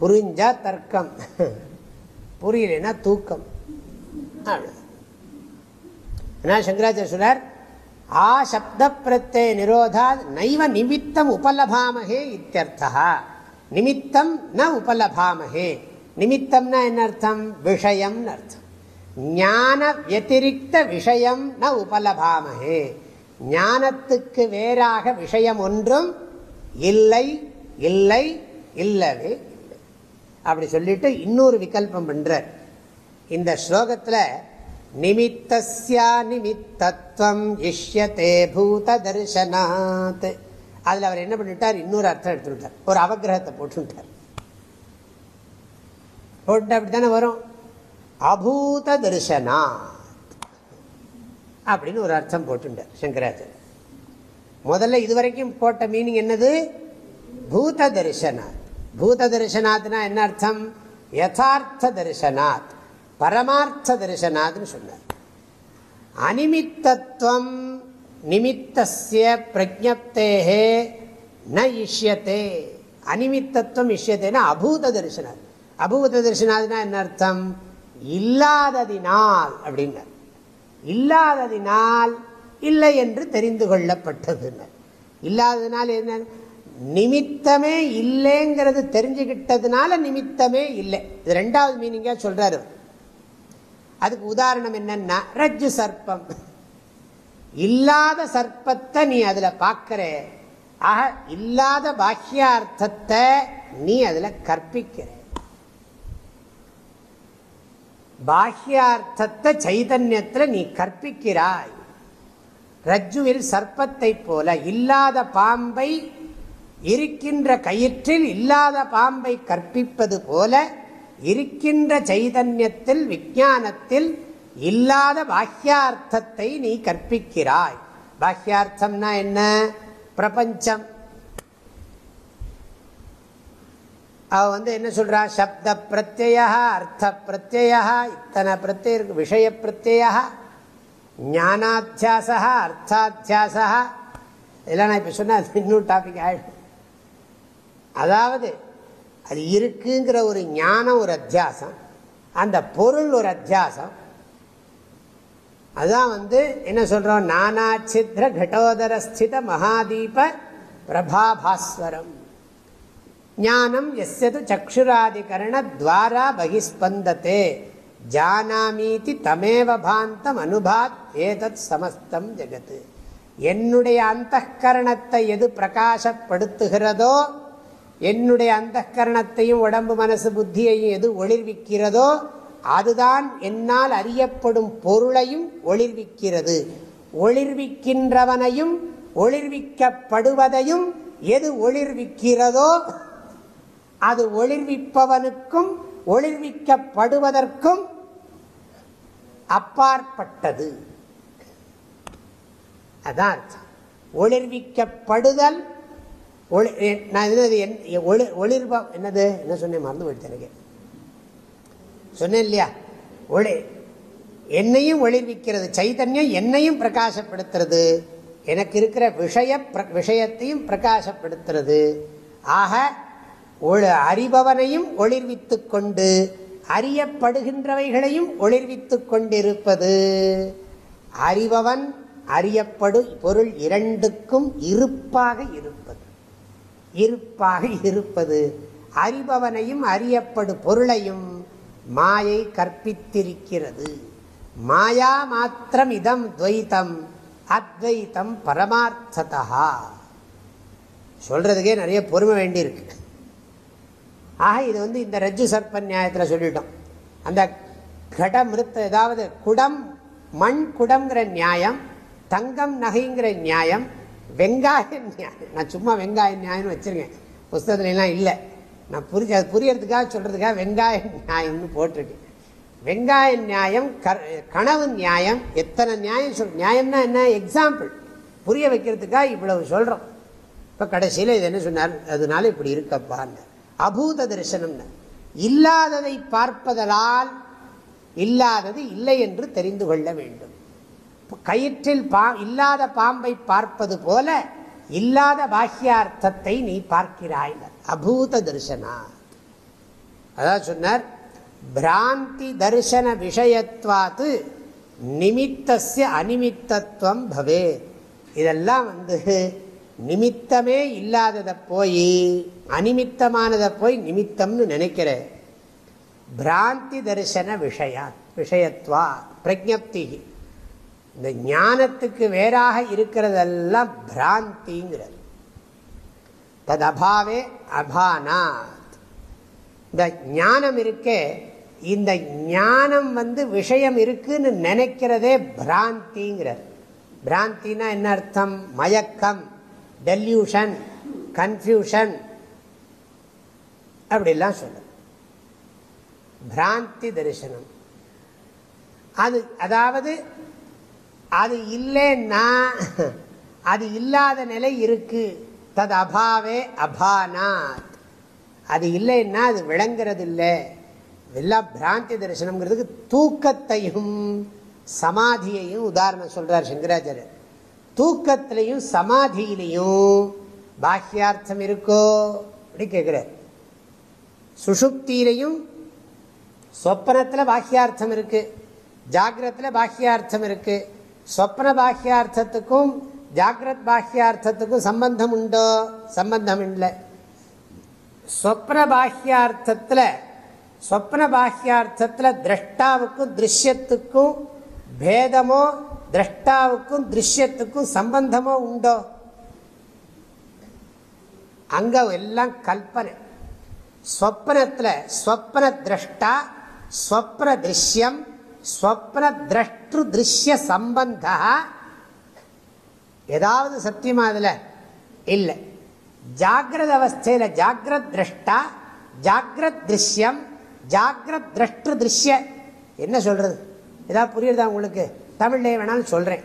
புரிஞ்சா தர்க்கம். புரியலன்னா தூக்கம். என்ன சங்கராச்சாரிய சொல்றார்? ஆ சப்த பிரத்தே நிரோதா நைவ நிமித்தம் உபலபாமகே இத்தியர்த்தா நிமித்தம் ந உபலபாமகே. நிமித்தம்னா என்ன அர்த்தம்? விஷயம் அர்த்தம். ஞான வத்திரிக்த விஷயம் ந உபலபாமகே ஞானத்துக்கு வேறாக விஷயம் ஒன்றும் இல்லை இல்லை இல்லவே இல்லை. அப்படி சொல்லிட்டு இன்னொரு விகல்பம் பண்ற இந்த ஸ்லோகத்தில் நிமித்தஸ்யா நிமித்தத்துவம் இஷ்யத்தே பூத தரிசனாத் அதில் அவர் என்ன பண்ணிட்டார்? இன்னொரு அர்த்தம் எடுத்துட்டார் ஒரு அவகிரகத்தை போட்டுட்டார். போட்டு அப்படித்தானே வரும்? அபூத தரிசனா அப்படின்னு ஒரு அர்த்தம் போட்டுட்டார் சங்கராச்சாரியர் முதல்ல இதுவரைக்கும் போட்ட மீனிங் என்னது? பூத தரிசனாத் பூத தரிசனாத்னா என்ன அர்த்தம்? யதார்த்த தரிசனாத் பரமார்த்த தரிசனாத்னு சொன்னார். அனிமித்தத்துவம் நிமித்தசிய பிரஜப்தேகே ந இஷ்யத்தே அனிமித்தத்துவம் இஷ்யத்தேன்னா அபூத தரிசனாத் அபூத தரிசனாதுனா என்ன அர்த்தம்? இல்லாததினால் அப்படின்னார். இல்லாததினால் இல்லை என்று தெரிந்து கொள்ளப்பட்டது இல்லாததினால் என்ன? நிமித்தமே இல்லைங்கிறது தெரிஞ்சுக்கிட்டதுனால நிமித்தமே இல்லை. இது ரெண்டாவது மீனிங்கா சொல்றாரு அதுக்கு உதாரணம் என்னன்னா ரஜ்ஜு சர்ப்பம். இல்லாத சர்ப்பத்தை நீ அதுல பார்க்கிற. ஆக இல்லாத பாக்கியார்த்தத்தை நீ அதுல கற்பிக்கிற. பாஹ்யார்த்தத்தை சைதன்யத்தில் நீ கற்பிக்கிறாய். ரஜ்ஜுவில் சர்ப்பத்தை போல இல்லாத பாம்பை இருக்கின்ற கயிற்றில் இல்லாத பாம்பை கற்பிப்பது போல இருக்கின்ற சைதன்யத்தில் விஜானத்தில் இல்லாத பாஹ்யார்த்தத்தை நீ கற்பிக்கிறாய். பாஹ்யார்த்தம்னா என்ன? பிரபஞ்சம். அவ வந்து என்ன சொல்றா? சப்த பிரத்யா அர்த்த பிரத்யா இத்தனை பிரத்ய விஷய பிரத்யா ஞானாத்தியாசா அர்த்தாத்தியாசா. இதெல்லாம் நான் இப்போ சொன்ன இன்னொரு டாபிக் ஆகிடும் அதாவது அது இருக்குங்கிற ஒரு ஞானம் ஒரு அத்தியாசம். அந்த பொருள் ஒரு அத்தியாசம். அதான் வந்து என்ன சொல்றோம்? நானாச்சித்ர கடோதர ஸ்தித மகாதீப பிரபாபாஸ்வரம். ஞானம் எஸ்யது சக்ஷுராதிகரண துவாரா பகிஸ்பந்தத்தே ஜானாமீதி தமேவ பாந்தம் அனுபாத் ஏதத் சமஸ்தம் ஜெகத்து என்னுடைய அந்த கரணத்தை எது பிரகாசப்படுத்துகிறதோ என்னுடைய அந்த கரணத்தையும் உடம்பு மனசு புத்தியையும் எது ஒளிர்விக்கிறதோ அதுதான் என்னால் அறியப்படும் பொருளையும் ஒளிர்விக்கிறது. ஒளிர்விக்கின்றவனையும் ஒளிர்விக்கப்படுவதையும் எது ஒளிர்விக்கிறதோ அது ஒளிர்விப்பவனுக்கும் ஒளிர்விக்கப்படுவதற்கும் அப்பாற்பட்டது. அதான் அர்த்தம். ஒளிர்விக்கப்படுதல் ஒளிர்வ என்னது? என்ன சொன்னேன்? மறந்து போயிடுச்சு எனக்கு. சொன்னேன் இல்லையா? ஒளி என்னையும் ஒளிர்விக்கிறது சைதன்யம் என்னையும் பிரகாசப்படுத்துறது. எனக்கு இருக்கிற விஷய விஷயத்தையும் பிரகாசப்படுத்துறது. ஆக அறிபவனையும் ஒளிர்வித்து கொண்டு அறியப்படுகின்றவைகளையும் ஒளிர்வித்து கொண்டிருப்பது. அறிபவன் அறியப்படு பொருள் இரண்டுக்கும் இருப்பாக இருப்பது. இருப்பாக இருப்பது. அறிபவனையும் அறியப்படு பொருளையும் மாயை கற்பித்திருக்கிறது. மாயா மாத்திரம் இதம் துவைத்தம் அத்வைத்தம் பரமார்த்ததா. சொல்றதுக்கே நிறைய பொறுமை வேண்டியிருக்கு. ஆக இது வந்து இந்த ரஜ்ஜு சர்ப்ப நியாயத்தில் சொல்லிட்டோம். அந்த கட மிருத்த ஏதாவது குடம் மண் குடம்ங்கிற நியாயம் தங்கம் நகைங்கிற நியாயம் வெங்காய நியாயம். நான் சும்மா வெங்காய நியாயம்னு வச்சுருக்கேன். புஸ்தகத்துலாம் இல்லை. நான் புரிஞ்ச அது புரியறதுக்காக சொல்கிறதுக்காக வெங்காய நியாயம்னு போட்டிருக்கேன் வெங்காய நியாயம் கனவு நியாயம் எத்தனை நியாயம் சொல் நியாயம்னா என்ன? எக்ஸாம்பிள் புரிய வைக்கிறதுக்காக இவ்வளவு சொல்கிறோம் இப்போ கடைசியில் இது என்ன சொன்னார்? அதனால இப்படி இருக்கப்பான்னு அபூத தரிசனம்னு. இல்லாததை பார்ப்பதலால் இல்லாதது இல்லை என்று தெரிந்து கொள்ள வேண்டும். கயிற்றில் பா இல்லாத பாம்பை பார்ப்பது போல இல்லாத பாக்கியார்த்தத்தை நீ பார்க்கிறாய். அபூத தரிசனா. அதான் சொன்னார் பிராந்தி தரிசன விஷயத்வாத்து நிமித்தசிய அனிமித்தத்துவம் பவே. இதெல்லாம் வந்து நிமித்தமே இல்லாததை போய் அனிமித்தமானதை போய் நிமித்தம்னு நினைக்கிற பிராந்தி தரிசன விஷயா விஷயத்வா பிரஜப்தி இந்த ஞானத்துக்கு வேறாக இருக்கிறதெல்லாம் பிராந்திங்கிறது. தது அபாவே அபானாத். இந்த ஞானம் இருக்கே இந்த ஞானம் வந்து விஷயம் இருக்குன்னு நினைக்கிறதே பிராந்திங்கிறது. பிராந்தினா என்ன அர்த்தம்? மயக்கம். டெல்யூஷன் கன்ஃபியூஷன் அப்படிலாம் சொல்ல பிராந்தி தரிசனம். அது அதாவது அது இல்லைன்னா அது இல்லாத நிலை இருக்கு. தது அபாவே அபானாத். அது இல்லைன்னா அது விளங்குறது இல்லை எல்லாம் பிராந்தி தரிசனம்ங்கிறதுக்கு தூக்கத்தையும் சமாதியையும் உதாரணம் சொல்றார் சங்கராச்சாரியர். தூக்கத்திலையும் சமாதியிலையும் பாக்கியார்த்தம் இருக்கோ அப்படி கேட்கிறார் சுஷுப்தியிலையும் சொப்பனத்தில் பாக்கியார்த்தம் இருக்கு. ஜாகிரத்தில் பாக்கியார்த்தம் இருக்கு. சொப்ன பாக்கியார்த்தத்துக்கும் ஜாகிரத் பாக்கியார்த்தத்துக்கும் சம்பந்தம் உண்டோ? சம்பந்தம் இல்லை. சொப்ன பாக்கியார்த்தத்தில் சொப்ன பாக்கியார்த்தத்தில் திரஷ்டாவுக்கும் திருஷ்யத்துக்கும் பேதமோ திரஷ்டாவுக்கும் திருஷ்யத்துக்கும் சம்பந்தமோ உண்டோ? அங்க எல்லாம் கல்பனை. ஸ்வப்னத்தில் ஸ்வப்ன திரஷ்டா ஸ்வப்ன திருஷ்யம் ஸ்வப்ன திரஷ்டு திருஷ்ய சம்பந்த. ஏதாவது சத்தியமா அதில்? இல்லை. ஜாகிரத அவஸ்தையில் ஜாகிரத் திரஷ்டா ஜாகிரத் திருஷ்யம் ஜாகிரத் திரஷ்டு திருஷ்ய. என்ன சொல்றது? ஏதாவது புரியுறதா உங்களுக்கு? தமிழ்ல வேணாலும் சொல்கிறேன்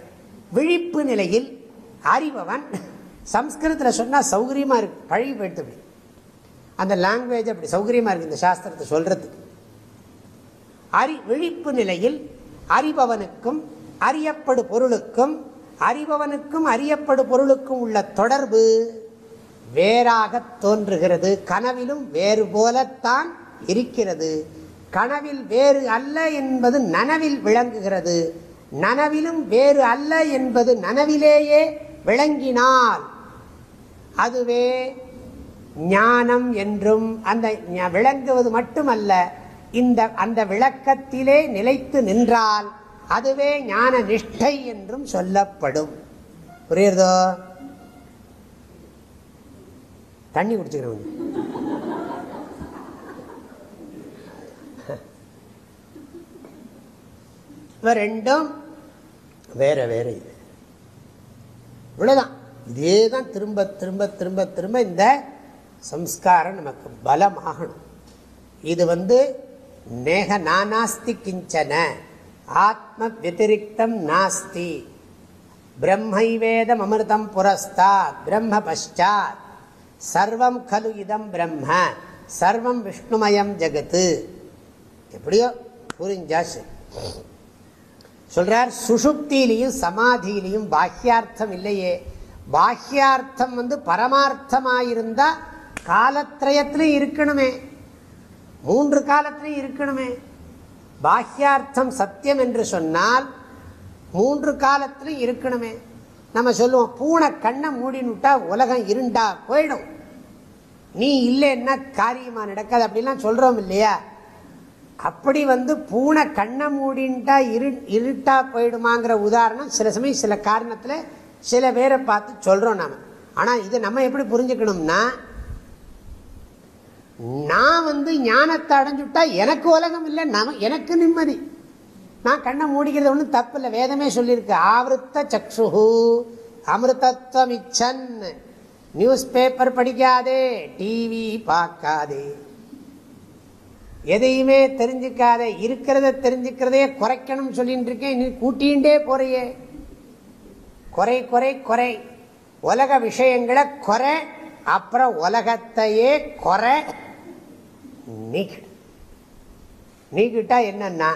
விழிப்பு நிலையில் அறிபவன் சம்ஸ்கிருதத்தில் சொன்னால் சௌகரியமாக இருக்கு. பழகி போயிடுது அப்படி. அந்த லாங்குவேஜ் அப்படி சௌகரியமாக இருக்குது இந்த சாஸ்திரத்தை சொல்கிறதுக்கு அறி விழிப்பு நிலையில் அறிபவனுக்கும் அறியப்படு பொருளுக்கும் அறிபவனுக்கும் அறியப்படு பொருளுக்கும் உள்ள தொடர்பு வேறாக தோன்றுகிறது. கனவிலும் வேறு போலத்தான் இருக்கிறது. கனவில் வேறு அல்ல என்பது நனவில் விளங்குகிறது. நனவிலும் வேறு அல்ல என்பது நனவிலேயே விளங்கினால் அதுவே ஞானம் என்றும் அந்த விளங்குவது மட்டுமல்ல இந்த அந்த விளக்கத்திலே நிலைத்து நின்றால் அதுவே ஞான நிஷ்டை என்றும் சொல்லப்படும். புரியுறதோ? தண்ணி குடிச்சுக்கிறவங்க. ரெண்டும் வேற வேற இது. இவ்வளவுதான். இதே தான் திரும்ப திரும்ப திரும்ப திரும்ப இந்த சம்ஸ்காரம் நமக்கு பலமாகணும். இது வந்து நேக நானாஸ்தி கிஞ்சன ஆத்ம வத்திரிக்தம் நாஸ்தி. பிரம்மைவேதம் அமிர்தம் புரஸ்தாத் பிரம்ம பஷாத் சர்வம் கலு இதம் பிரம்ம சர்வம் விஷ்ணுமயம் ஜெகத்து. எப்படியோ புரிஞ்சாச்சு சொல்றார் சுஷுப்தியிலையும் சமாதியிலையும் பாஹ்யார்த்தம் இல்லையே. பாஹ்யார்த்தம் வந்து பரமார்த்தமாயிருந்தா காலத்திரயத்திலும் இருக்கணுமே. மூன்று காலத்திலையும் இருக்கணுமே. பாஹ்யார்த்தம் சத்தியம் என்று சொன்னால் மூன்று காலத்திலையும் இருக்கணுமே. நம்ம சொல்லுவோம் பூனை கண்ணை மூடினுட்டா உலகம் இருண்டா போயிடும். நீ இல்லைன்னா காரியமா நடக்காது அப்படிலாம் சொல்றோம் இல்லையா? அப்படி வந்து பூனை கண்ணை மூடின்ட்டா இரு இருட்டா போயிடுமாங்கிற உதாரணம் சில சமயம் சில காரணத்தில் சில பேரை பார்த்து சொல்கிறோம் நாம். ஆனால் இதை நம்ம எப்படி புரிஞ்சுக்கணும்னா நான் வந்து ஞானத்தை அடைஞ்சுட்டா எனக்கு உலகம் இல்லை நம எனக்கு நிம்மதி. நான் கண்ணை மூடிக்கிறது ஒன்றும் தப்பு இல்லை வேதமே சொல்லியிருக்கு ஆவருத்த சக்ஷு அமிர்தத்வமிச்சன். நியூஸ் பேப்பர் படிக்காதே டிவி பார்க்காதே. எதையுமே தெரிஞ்சுக்காத இருக்கிறத தெரிஞ்சுக்கிறதே குறைக்கணும்னு சொல்லிட்டு இருக்கேன். நீ கூட்டிகிட்டே போறியே. குறை குறை குறை. உலக விஷயங்களை குறை அப்புறம் உலகத்தையே குறை நீக்கிடு. நீக்கிட்டா என்னன்னா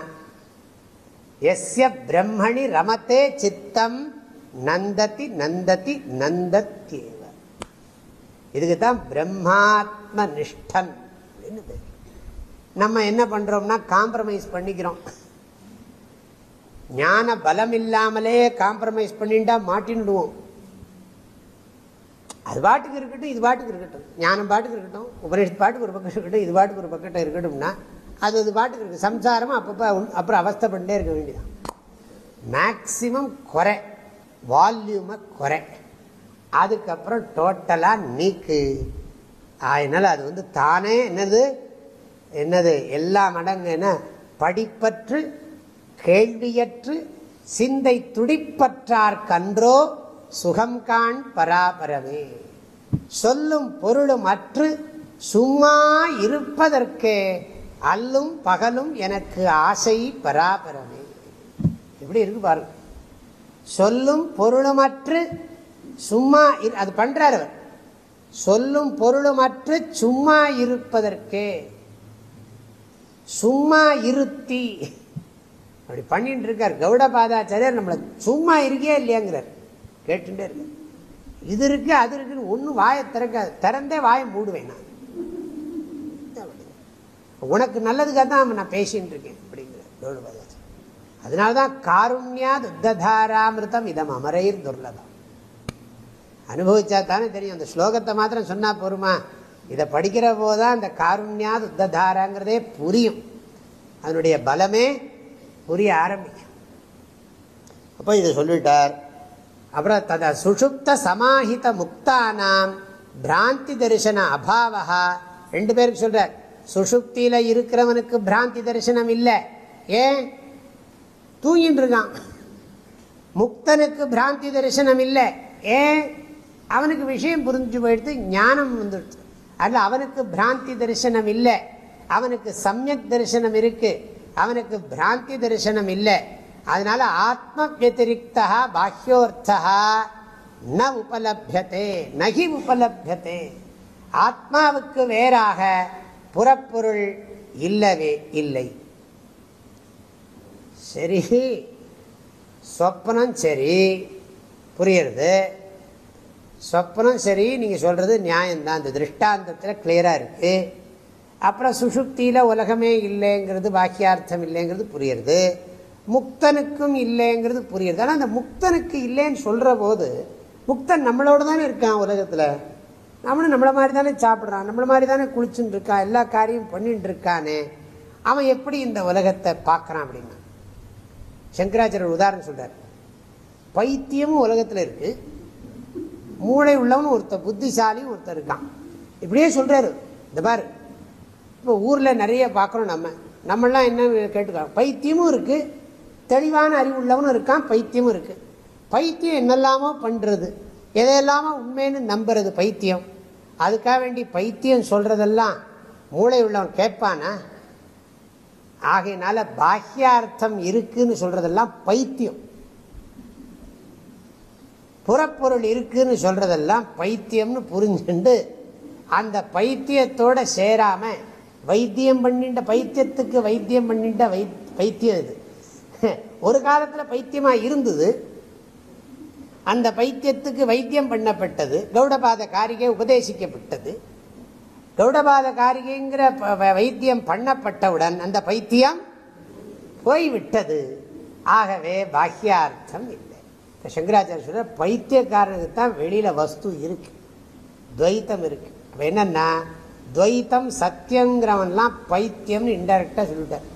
எஸ்ய பிரம்மணி ரமத்தே சித்தம் நந்ததி நந்ததி நந்தத்தேவ. இதுக்கு தான் பிரம்மாத்ம நிஷ்டன் அப்படின்னு பேர். நம்ம என்ன பண்றோம்னா காம்ப்ரமைஸ் பண்ணிக்கிறோம். ஞான பலம் இல்லாமலே காம்ப்ரமைஸ் பண்ணிட்டா மாட்டின்டுவோம் அது பாட்டுக்கு இருக்கட்டும் இது பாட்டுக்கு இருக்கட்டும். ஞானம் பாட்டுக்கு இருக்கட்டும் உபநிஷத் பாட்டுக்கு ஒரு பக்கம் இருக்கட்டும் இது பாட்டுக்கு ஒரு பக்கம் இருக்கட்டும்னா அது அது பாட்டுக்கு இருக்கு சம்சாரமும் அப்பப்போ அப்புறம் அவஸ்தை அவஸ்தப்பட்டே இருக்க வேண்டியதான் மேக்சிமம் குறை. வால்யூமை குறை. அதுக்கப்புறம் டோட்டலாக நீக்கு. அதனால் அது வந்து தானே என்னது? என்னது? எல்லா மடங்கு என்ன? படிப்பற்று கேள்வியற்று சிந்தை துடிப்பற்றார் கன்றோ சுகம் காண் பராபரமே. சொல்லும் பொருளும் அற்று சும்மா இருப்பதற்கே அல்லும் பகலும் எனக்கு ஆசை பராபரமே. எப்படி இருக்கு பாருங்க. சொல்லும் பொருளுமற்று சும்மா அது பண்றார் அவர். சொல்லும் பொருளுமற்று சும்மா இருப்பதற்கே. சும்மா இருத்தி. அப்படி பண்ணிட்டு இருக்கார். கௌடபாதாச்சாரியர் நம்மளை சும்மா இருக்கே இல்லையாங்கிறார். கேட்டுட்டே இருக்க. இது இருக்கு அது இருக்குன்னு ஒன்றும் வாயை திறக்காது. திறந்தே வாயை மூடுவேன் நான். உனக்கு நல்லதுக்காக தான் நான் பேசின்னு இருக்கேன் அப்படிங்கிற கௌடபாதாச்சாரியர். அதனால்தான் காருண்யா துத்ததாராமிருதம் இதம் அமரைர் துர்லபம். அனுபவிச்சா தானே தெரியும். அந்த ஸ்லோகத்தை மாத்திரம் சொன்னா போருமா? இதை படிக்கிற போதுதான் அந்த காருண்யா உத்ததாராங்கிறதே புரியும். அதனுடைய பலமே புரிய ஆரம்பிக்கும். அப்போ இதை சொல்லிட்டார். அப்புறம் தத சுஷுப்த சமாஹித முக்தானாம் பிராந்தி தரிசன அபாவா ரெண்டு பேருக்கு சொல்கிறார் சுஷுப்தியில் இருக்கிறவனுக்கு பிராந்தி தரிசனம் இல்லை. ஏன்? தூங்கிட்டு இருக்கான். முக்தனுக்கு பிராந்தி தரிசனம் இல்லை. ஏன்? அவனுக்கு விஷயம் புரிஞ்சு போயிடுத்து ஞானம் வந்துடுச்சு அதில் அவனுக்கு பிராந்தி தரிசனம் இல்லை. அவனுக்கு சமயக் தரிசனம் இருக்கு. அவனுக்கு பிராந்தி தரிசனம் இல்லை. அதனால ஆத்ம வத்திரிகா பாஹ்யோர்த்தா ந உபலபியத்தே நகி உபலபியத்தே ஆத்மாவுக்கு வேறாக புறப்பொருள் இல்லவே இல்லை. சரி. சொப்னம் சரி. புரியுறது? சொப்னம் சரி நீங்கள் சொல்கிறது நியாயம்தான். இந்த திருஷ்டாந்தத்தில் கிளியராக இருக்குது அப்புறம் சுஷுப்தியில் உலகமே இல்லைங்கிறது பாக்கியார்த்தம் இல்லைங்கிறது புரியுறது. முக்தனுக்கும் இல்லைங்கிறது புரியுது ஆனால் அந்த முக்தனுக்கு இல்லைன்னு சொல்கிற போது முக்தன் நம்மளோட தானே இருக்கான் உலகத்தில். நம்மளும் நம்மளை மாதிரி தானே சாப்பிட்றான். நம்மளை மாதிரி தானே குளிச்சுட்டு இருக்கான். எல்லா காரியம் பண்ணிட்டு இருக்கானே. அவன் எப்படி இந்த உலகத்தை பார்க்குறான் அப்படின்னா? சங்கராச்சாரியர் உதாரணம் சொல்கிறார் பைத்தியமும் உலகத்தில் இருக்குது மூளை உள்ளவன் ஒருத்தர் புத்திசாலியும் ஒருத்தர் இருக்கான். இப்படியே சொல்கிறாரு இந்த பாரு. இப்போ ஊரில் நிறைய பார்க்குறோம் நம்ம. நம்மளாம் என்ன கேட்டுக்கலாம் பைத்தியமும் இருக்குது தெளிவான அறிவு உள்ளவனும் இருக்கான். பைத்தியமும் இருக்குது பைத்தியம் என்னெல்லாமோ பண்ணுறது எதையெல்லாமோ உண்மைன்னு நம்புறது பைத்தியம். அதுக்காக வேண்டி பைத்தியம் சொல்கிறதெல்லாம் மூளை உள்ளவன் கேட்பானா? ஆகையினால பாஹ்யார்த்தம் இருக்குன்னு சொல்கிறதெல்லாம் பைத்தியம். புறப்பொருள் இருக்குன்னு சொல்கிறதெல்லாம் பைத்தியம்னு புரிஞ்சுண்டு அந்த பைத்தியத்தோட சேராம வைத்தியம் பண்ணிட்ட பைத்தியத்துக்கு வைத்தியம் பண்ணிட்ட வை பைத்தியம் இது. ஒரு காலத்தில் பைத்தியமாக இருந்தது. அந்த பைத்தியத்துக்கு வைத்தியம் பண்ணப்பட்டது. கௌடபாத காரிகை உபதேசிக்கப்பட்டது. கௌடபாத காரிகைங்கிற வைத்தியம் பண்ணப்பட்டவுடன் அந்த பைத்தியம் போய்விட்டது. ஆகவே பாக்கியார்த்தம் இல்லை. சங்கராச்சாரிய சொல்ற பைத்தியக்காரனுக்கு தான் வெளியில் வஸ்து இருக்கு. துவைத்தம் இருக்கு. அப்போ என்னன்னா துவைத்தம் சத்தியங்கிறவன்லாம் பைத்தியம்னு இன்டெரக்டாக சொல்லிட்டார்.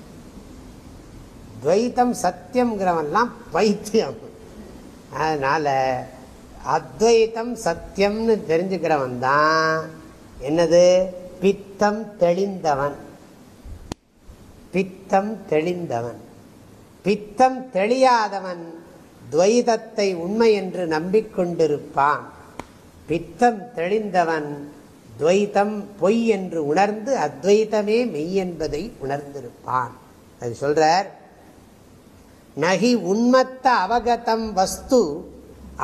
துவைத்தம் சத்தியம்ங்கிறவன்லாம் பைத்தியம். அதனால் அத்வைத்தம் சத்தியம்னு தெரிஞ்சுக்கிறவன் தான் என்னது? பித்தம் தெளிந்தவன். பித்தம் தெளிந்தவன். பித்தம் தெளியாதவன் துவைதத்தை உண்மை என்று நம்பிக்கொண்டிருப்பான். பித்தம் தெளிந்தவன் துவைத்தம் பொய் என்று உணர்ந்து அத்வைத்தமே மெய் என்பதை உணர்ந்திருப்பான். அது சொல்றார் நகி உண்மத்த அவகதம் வஸ்து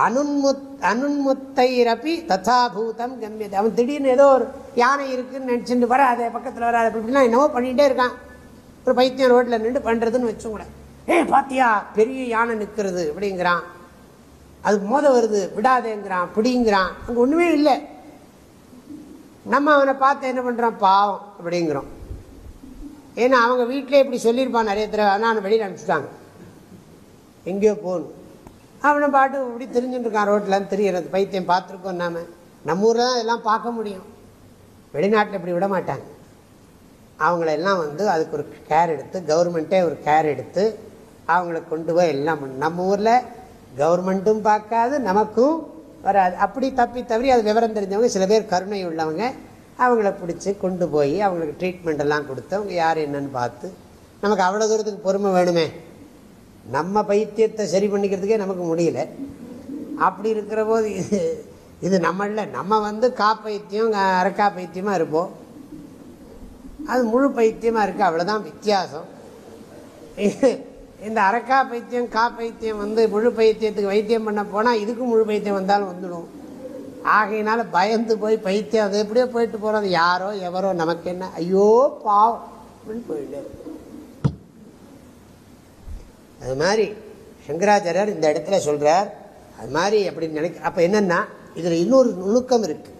அனுன்முத் அனுன்முத்தைரப்பி ததாபூதம் கம்யது. அவன் திடீர்னு ஏதோ ஒரு யானை இருக்குன்னு நினச்சிட்டு வராது பக்கத்தில் வராது அப்படின்னா என்னவோ பண்ணிகிட்டே இருக்கான். ஒரு பைத்தியம் ரோட்டில் நின்று பண்ணுறதுன்னு வச்சுக்கூட ஏ பாத்தியா பெரிய யானை நிற்கிறது அப்படிங்கிறான். அது மோத வருது விடாதேங்கிறான் பிடிங்கிறான். அங்கே ஒன்றுமே இல்லை. நம்ம அவனை பார்த்து என்ன பண்ணுறான் பாவம் அப்படிங்கிறோம். ஏன்னா அவங்க வீட்டிலே இப்படி சொல்லியிருப்பான் நிறைய தடவை. ஆனால் அவனை வெளியில் அனுப்பிச்சிட்டாங்க. எங்கேயோ போகணும். அவனை பாட்டு இப்படி தெரிஞ்சுட்டு இருக்கான் ரோட்டில் தெரியறது பைத்தியம் பார்த்துருக்கோம் நாம். நம்ம ஊரில் தான் இதெல்லாம் பார்க்க முடியும். வெளிநாட்டில் இப்படி விட மாட்டாங்க. அவங்களெல்லாம் வந்து அதுக்கு ஒரு கேர் எடுத்து கவர்மெண்ட்டே ஒரு கேர் எடுத்து அவங்கள கொண்டு போய் எல்லாம் நம்ம ஊரில் கவர்மெண்ட்டும் பார்க்காது நமக்கும் வராது. அப்படி தப்பி தவறி அது விவரம் தெரிஞ்சவங்க சில பேர் கருணை உள்ளவங்க அவங்கள பிடிச்சி கொண்டு போய் அவங்களுக்கு ட்ரீட்மெண்ட் எல்லாம் கொடுத்து அவங்க யார் என்னன்னு பார்த்து நமக்கு அவ்வளோ தூரத்துக்கு பொறுமை வேணுமே. நம்ம பைத்தியத்தை சரி பண்ணிக்கிறதுக்கே நமக்கு முடியல. அப்படி இருக்கிற போது இது இது நம்மளில் நம்ம வந்து காப்பைத்தியம் அரக்கா பைத்தியமாக இருப்போம். அது முழு பைத்தியமாக இருக்குது அவ்வளோதான் வித்தியாசம். இந்த அரக்கா பைத்தியம் கா பைத்தியம் வந்து முழு பைத்தியத்துக்கு வைத்தியம் பண்ண போனால் இதுக்கும் முழு பைத்தியம் வந்தாலும் வந்துடும். ஆகையினால பயந்து போய் பைத்தியம் அது எப்படியோ போயிட்டு போகிறது யாரோ எவரோ நமக்கு என்ன? ஐயோ பாவம். அப்படின்னு போயிட்டு. அது மாதிரி சங்கராச்சாரியர் இந்த இடத்துல சொல்கிறார் அது மாதிரி அப்படின்னு நினைக்க அப்போ என்னன்னா இதில் இன்னொரு நுணுக்கம் இருக்குது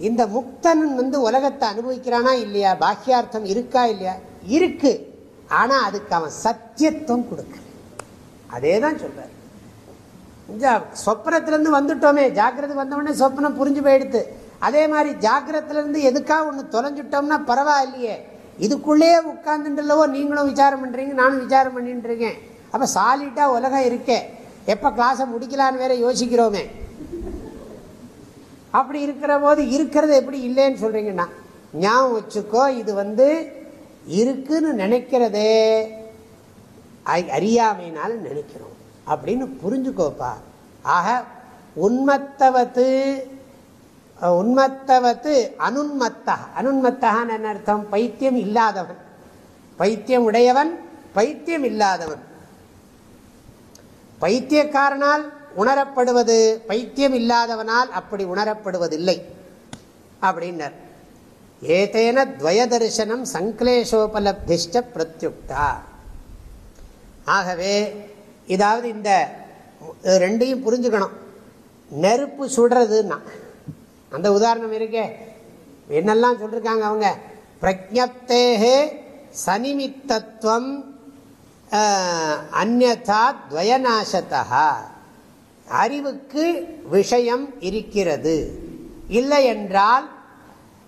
இந்த முக்தன் வந்து உலகத்தை அனுபவிக்கிறானா இல்லையா? பாக்கியார்த்தம் இருக்கா இல்லையா? இருக்குது ஆனா அதுக்கு அவன் சத்தியத்துவம் கொடுக்க அதே தான் சொல்றார் சொப்னத்திலிருந்து வந்துட்டோமே ஜாக்கிரதை வந்தவொடனே சொப்னம் புரிஞ்சு போயிடுத்து. அதே மாதிரி ஜாக்கிரத்திலிருந்து எதுக்காக ஒன்று தொலைஞ்சிட்டோம்னா பரவாயில்லையே. இதுக்குள்ளேயே உட்கார்ந்துட்டுலவோ நீங்களும் விசாரம் பண்ணுறீங்க நானும் விசாரம் பண்ணிட்டு இருக்கேன். அப்போ சாலிட்டாக உலகம் இருக்கே. எப்போ கிளாஸை முடிக்கலான்னு வேற யோசிக்கிறோமே. அப்படி இருக்கிற போது இருக்கிறது எப்படி இல்லைன்னு சொல்கிறீங்கன்னா ஞாபகம் வச்சுக்கோ இது வந்து இருக்குன்னு நினைக்கிறதே. அறியாமையினால நினைக்கிறோம். அப்படின்னு புரிஞ்சுக்கோப்பா. ஆக உண்மத்தவத்து உண்மத்தவத்து அனுன்மத்தா. அனுன்மத்தகான்னு என்ன அர்த்தம்? பைத்தியம் இல்லாதவன். பைத்தியம் உடையவன் பைத்தியம் இல்லாதவன். பைத்தியக்காரனால் உணரப்படுவது பைத்தியம் இல்லாதவனால் அப்படி உணரப்படுவதில்லை. அப்படின்னர். ஏதேன துவயதர்சனம் சங்கிலேஷோபலப்திஷ்ட பிரத்யுக்தா. ஆகவே இதாவது இந்த ரெண்டையும் புரிஞ்சுக்கணும். நெருப்பு சுடுறதுன்னா அந்த உதாரணம் இருக்கே. என்னெல்லாம் சொல்லியிருக்காங்க அவங்க? பிரஜப்தேகே சனிமித்தத்துவம் அந்நதா துவயநாசத்தா அறிவுக்கு விஷயம் இருக்கிறது. இல்லை என்றால்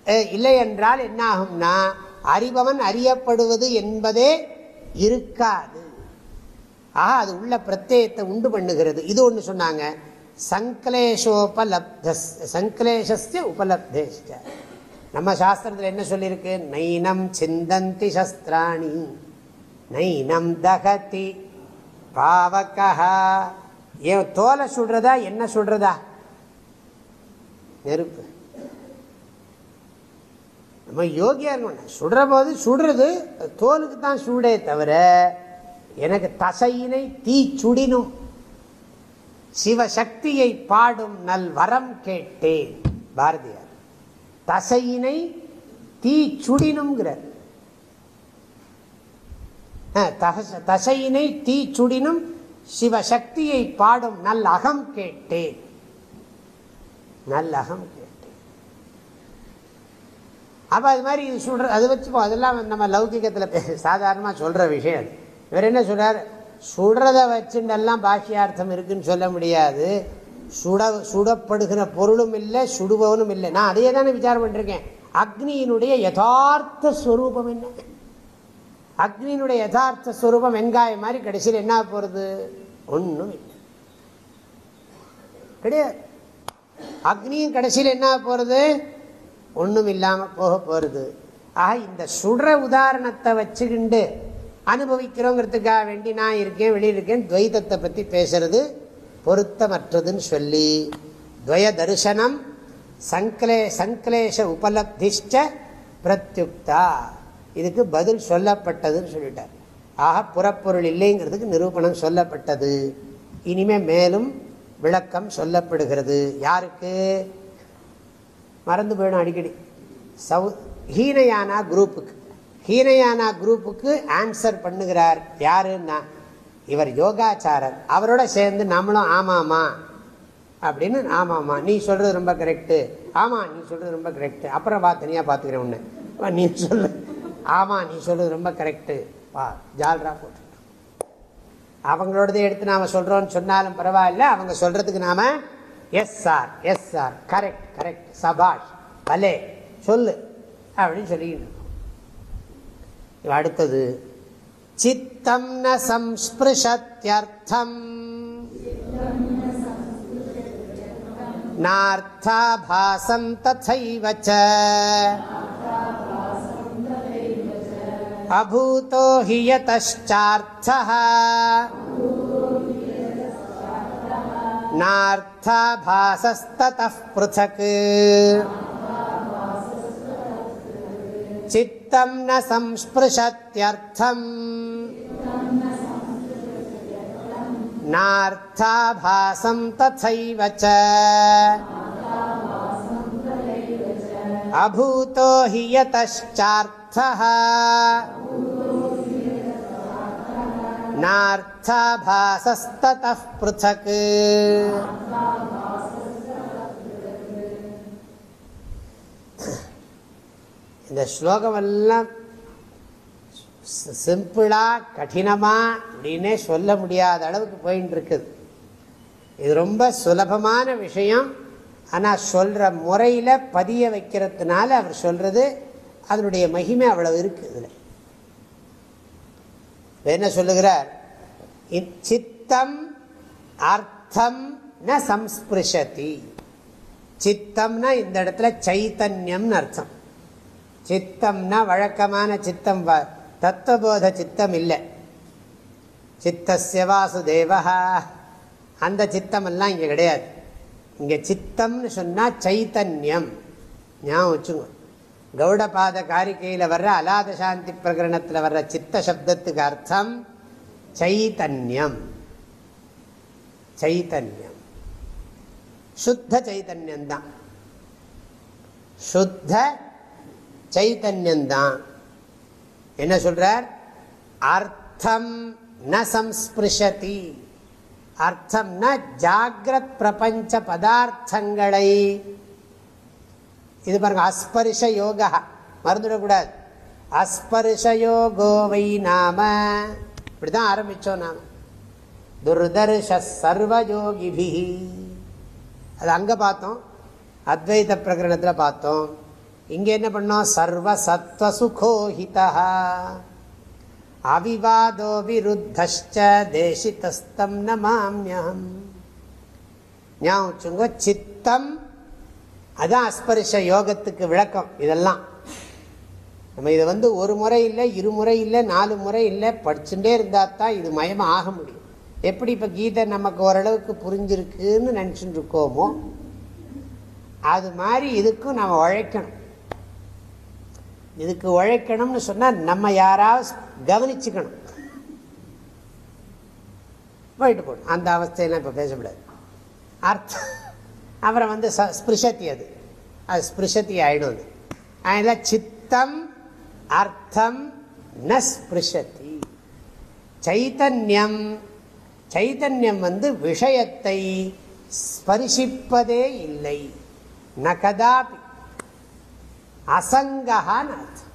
இல்லை என்றால் என்னாகும்னா அறிபவன் அறியப்படுவது என்பதே இருக்காது. ஆக அது உள்ள பிரத்யத்தை உண்டு பண்ணுகிறது. இது ஒன்று சொன்னாங்க. சங்கலேஷோபலப்த சங்கலேஷஸ்ய உபலப்தேஷ்ட. நம்ம சாஸ்திரத்தில் என்ன சொல்லியிருக்கு? நைனம் சிந்தந்தி சஸ்திராணி. நைனம் தகதி பாவகா ஏன் தோலை சுடுறதா என்ன சுடுறதா? நெருப்பு. நம்ம யோகியா இருக்கணும் சுடுற போது சுடுறது தோலுக்கு தான் சூடே தவிர எனக்கு தசையினை தீ சுடினும். சிவசக்தியை பாடும் நல் வரம் கேட்டேன் பாரதியார். தசையினை தீ சுடினுங்கிறார் தசையினை தீ சுடினும் சிவசக்தியை பாடும் நல் அகம் கேட்டேன். நல் அகம் அப்போ அது மாதிரி இது சொல்கிற அது வச்சு அதெல்லாம் நம்ம லௌகிகத்தில் சாதாரணமாக சொல்கிற விஷயம் இவர் என்ன சொல்கிறார் சுடுறத வச்சுட்டெல்லாம் பாக்கியார்த்தம் இருக்குன்னு சொல்ல முடியாது. சுட சுடப்படுகிற பொருளும் இல்லை சுடுபவனும் இல்லை. நான் அதையே தானே விசாரம் பண்ணிருக்கேன். அக்னியினுடைய யதார்த்த ஸ்வரூபம் என்ன? அக்னியினுடைய யதார்த்த ஸ்வரூபம் வெங்காயம் மாதிரி கடைசியில் என்ன போகிறது ஒன்றும் இல்லை. கிடையாது. அக்னியும் கடைசியில் என்ன போகிறது ஒன்றும் இல்லாமல் போக போகிறது ஆக இந்த சுடுற உதாரணத்தை வச்சுக்கிண்டு அனுபவிக்கிறோங்கிறதுக்காக வேண்டி நான் இருக்கேன் வெளியில் இருக்கேன் துவைதத்தை பற்றி பேசுறது பொருத்தமற்றதுன்னு சொல்லி. துவய தரிசனம் சங்கலே சங்கலேஷ உபலப்திஷ்ட பிரத்யுக்தா. இதுக்கு பதில் சொல்லப்பட்டதுன்னு சொல்லிட்டார். ஆக புறப்பொருள் இல்லைங்கிறதுக்கு நிரூபணம் சொல்லப்பட்டது. இனிமே மேலும் விளக்கம் சொல்லப்படுகிறது. யாருக்கு? மறந்து போயிடும் அடிக்கடி. சவு ஹீனயானா குரூப்புக்கு. ஹீனயானா குரூப்புக்கு ஆன்சர் பண்ணுகிறார் யாருன்னா இவர் யோகாச்சாரர். அவரோட சேர்ந்து நம்மளும் ஆமாமா. அப்படின்னு ஆமாமா நீ சொல்றது ரொம்ப கரெக்டு ஆமா நீ சொல்றது ரொம்ப கரெக்டு அப்புறம் வா தனியாக பார்த்துக்கிறேன் உன்னை. நீ சொல்லு. ஆமா நீ சொல்றது ரொம்ப கரெக்டு வா ஜால்ரா போட்டு. அவங்களோடதை எடுத்து நாம சொல்றோம்னு சொன்னாலும் பரவாயில்ல. அவங்க சொல்றதுக்கு நாம yes sir yes sir correct correct சபாஷ் பலே சொல்லு அப்படின்னு சொல்லிக்கிட்டு இருக்கோம் அடுத்தது சித்தம் ந சம்ஸ்பிருஷத்தியர்த்தம் நார்த்தாபாசம் ததைவ அபூதோ ஹியதார்த்த நார்த்த यतश्चार्थः नार्थाभासस्ततः पृथक् चित्तं न संस्पृशत्यर्थम् नार्थाभासं तथैव च अभूतो हि यतश्चार्थः नार्थाभासस्ततः पृथक् இந்த ஸ்லோகமெல்லாம் சிம்பிளாக கடினமாக அப்படின்னே சொல்ல முடியாத அளவுக்கு போயின்னு இருக்குது இது ரொம்ப சுலபமான விஷயம் ஆனால் சொல்கிற முறையில் பதிய வைக்கிறதுனால அவர் சொல்கிறது அதனுடைய மகிமை அவ்வளவு இருக்குது இதில் என்ன சொல்லுகிறார் சித்தம் அர்த்தம் ந சம்ஸ்பிருஷதி. சித்தம்னா இந்த இடத்துல சைத்தன்யம்னு அர்த்தம். சித்தம்னா வழக்கமான சித்தம் தத்துவபோத சித்தம் இல்லை. சித்தசிய வாசுதேவா அந்த சித்தமெல்லாம் இங்கே கிடையாது. இங்கே சித்தம்னு சொன்னால் சைத்தன்யம். ஞாபகம் வச்சுங்க கௌடபாத காரிக்கையில் வர்ற அலாத சாந்தி பிரகரணத்தில் வர்ற சித்த சப்தத்துக்கு அர்த்தம் சைத்தன்யம் சைத்தன்யம் சுத்த சைத்தன்யம்தான் சுத்த சைத்தன்யம்தான் என்ன சொல்றார்? அர்த்தம் ந சம்ஸ்பிருஷதி. அர்த்தம் ந ஜாகிரத் பிரபஞ்ச பதார்த்தங்களை. இது பாருங்க அஸ்பரிஷ யோகா. மறந்துடக்கூடாது. அஸ்பரிஷயோகோவை நாம இப்படிதான் ஆரம்பிச்சோம் நாம. துர்தர்ஷ சர்வயோகிபி அது அங்க பார்த்தோம். அத்வைத பிரகரணத்தில் பார்த்தோம். இங்க என்ன பண்ணோம்? சர்வ சத்வ சுகோஹிதா அவிவாதோ விருத்தஷ்ட தேசிதஸ்தம் நமாமியம். ஞாபகம் சித்தம் அதான் அஸ்பரிஷ யோகத்துக்கு விளக்கம் இதெல்லாம். நம்ம இதை வந்து ஒரு முறை இல்லை இருமுறை இல்லை நாலு முறை இல்லை படிச்சுட்டே இருந்தால் தான் இது மயமாக ஆக முடியும். எப்படி இப்போ கீதை நமக்கு ஓரளவுக்கு புரிஞ்சிருக்குன்னு நினச்சிட்டு இருக்கோமோ அது மாதிரி இதுக்கும் நம்ம உழைக்கணும். இதுக்கு உழைக்கணும்னு சொன்னால் நம்ம யாராவது கவனிச்சுக்கணும். போயிட்டு போகணும் அந்த அவஸ்தையெல்லாம் இப்போ பேசக்கூடாது. அர்த்தம். அப்புறம் வந்து ஸ்பிருஷத்தி அது. அது ஸ்பிருஷத்தி ஆயிடும் அது. அதனால் சித்தம் அர்த்தம் ந ஸ்பிருஷத்தி சைத்தன்யம் சைத்தன்யம் வந்து விஷயத்தை ஸ்பரிசிப்பதே இல்லை. ந கதாபி. அசங்கான்னு அர்த்தம்.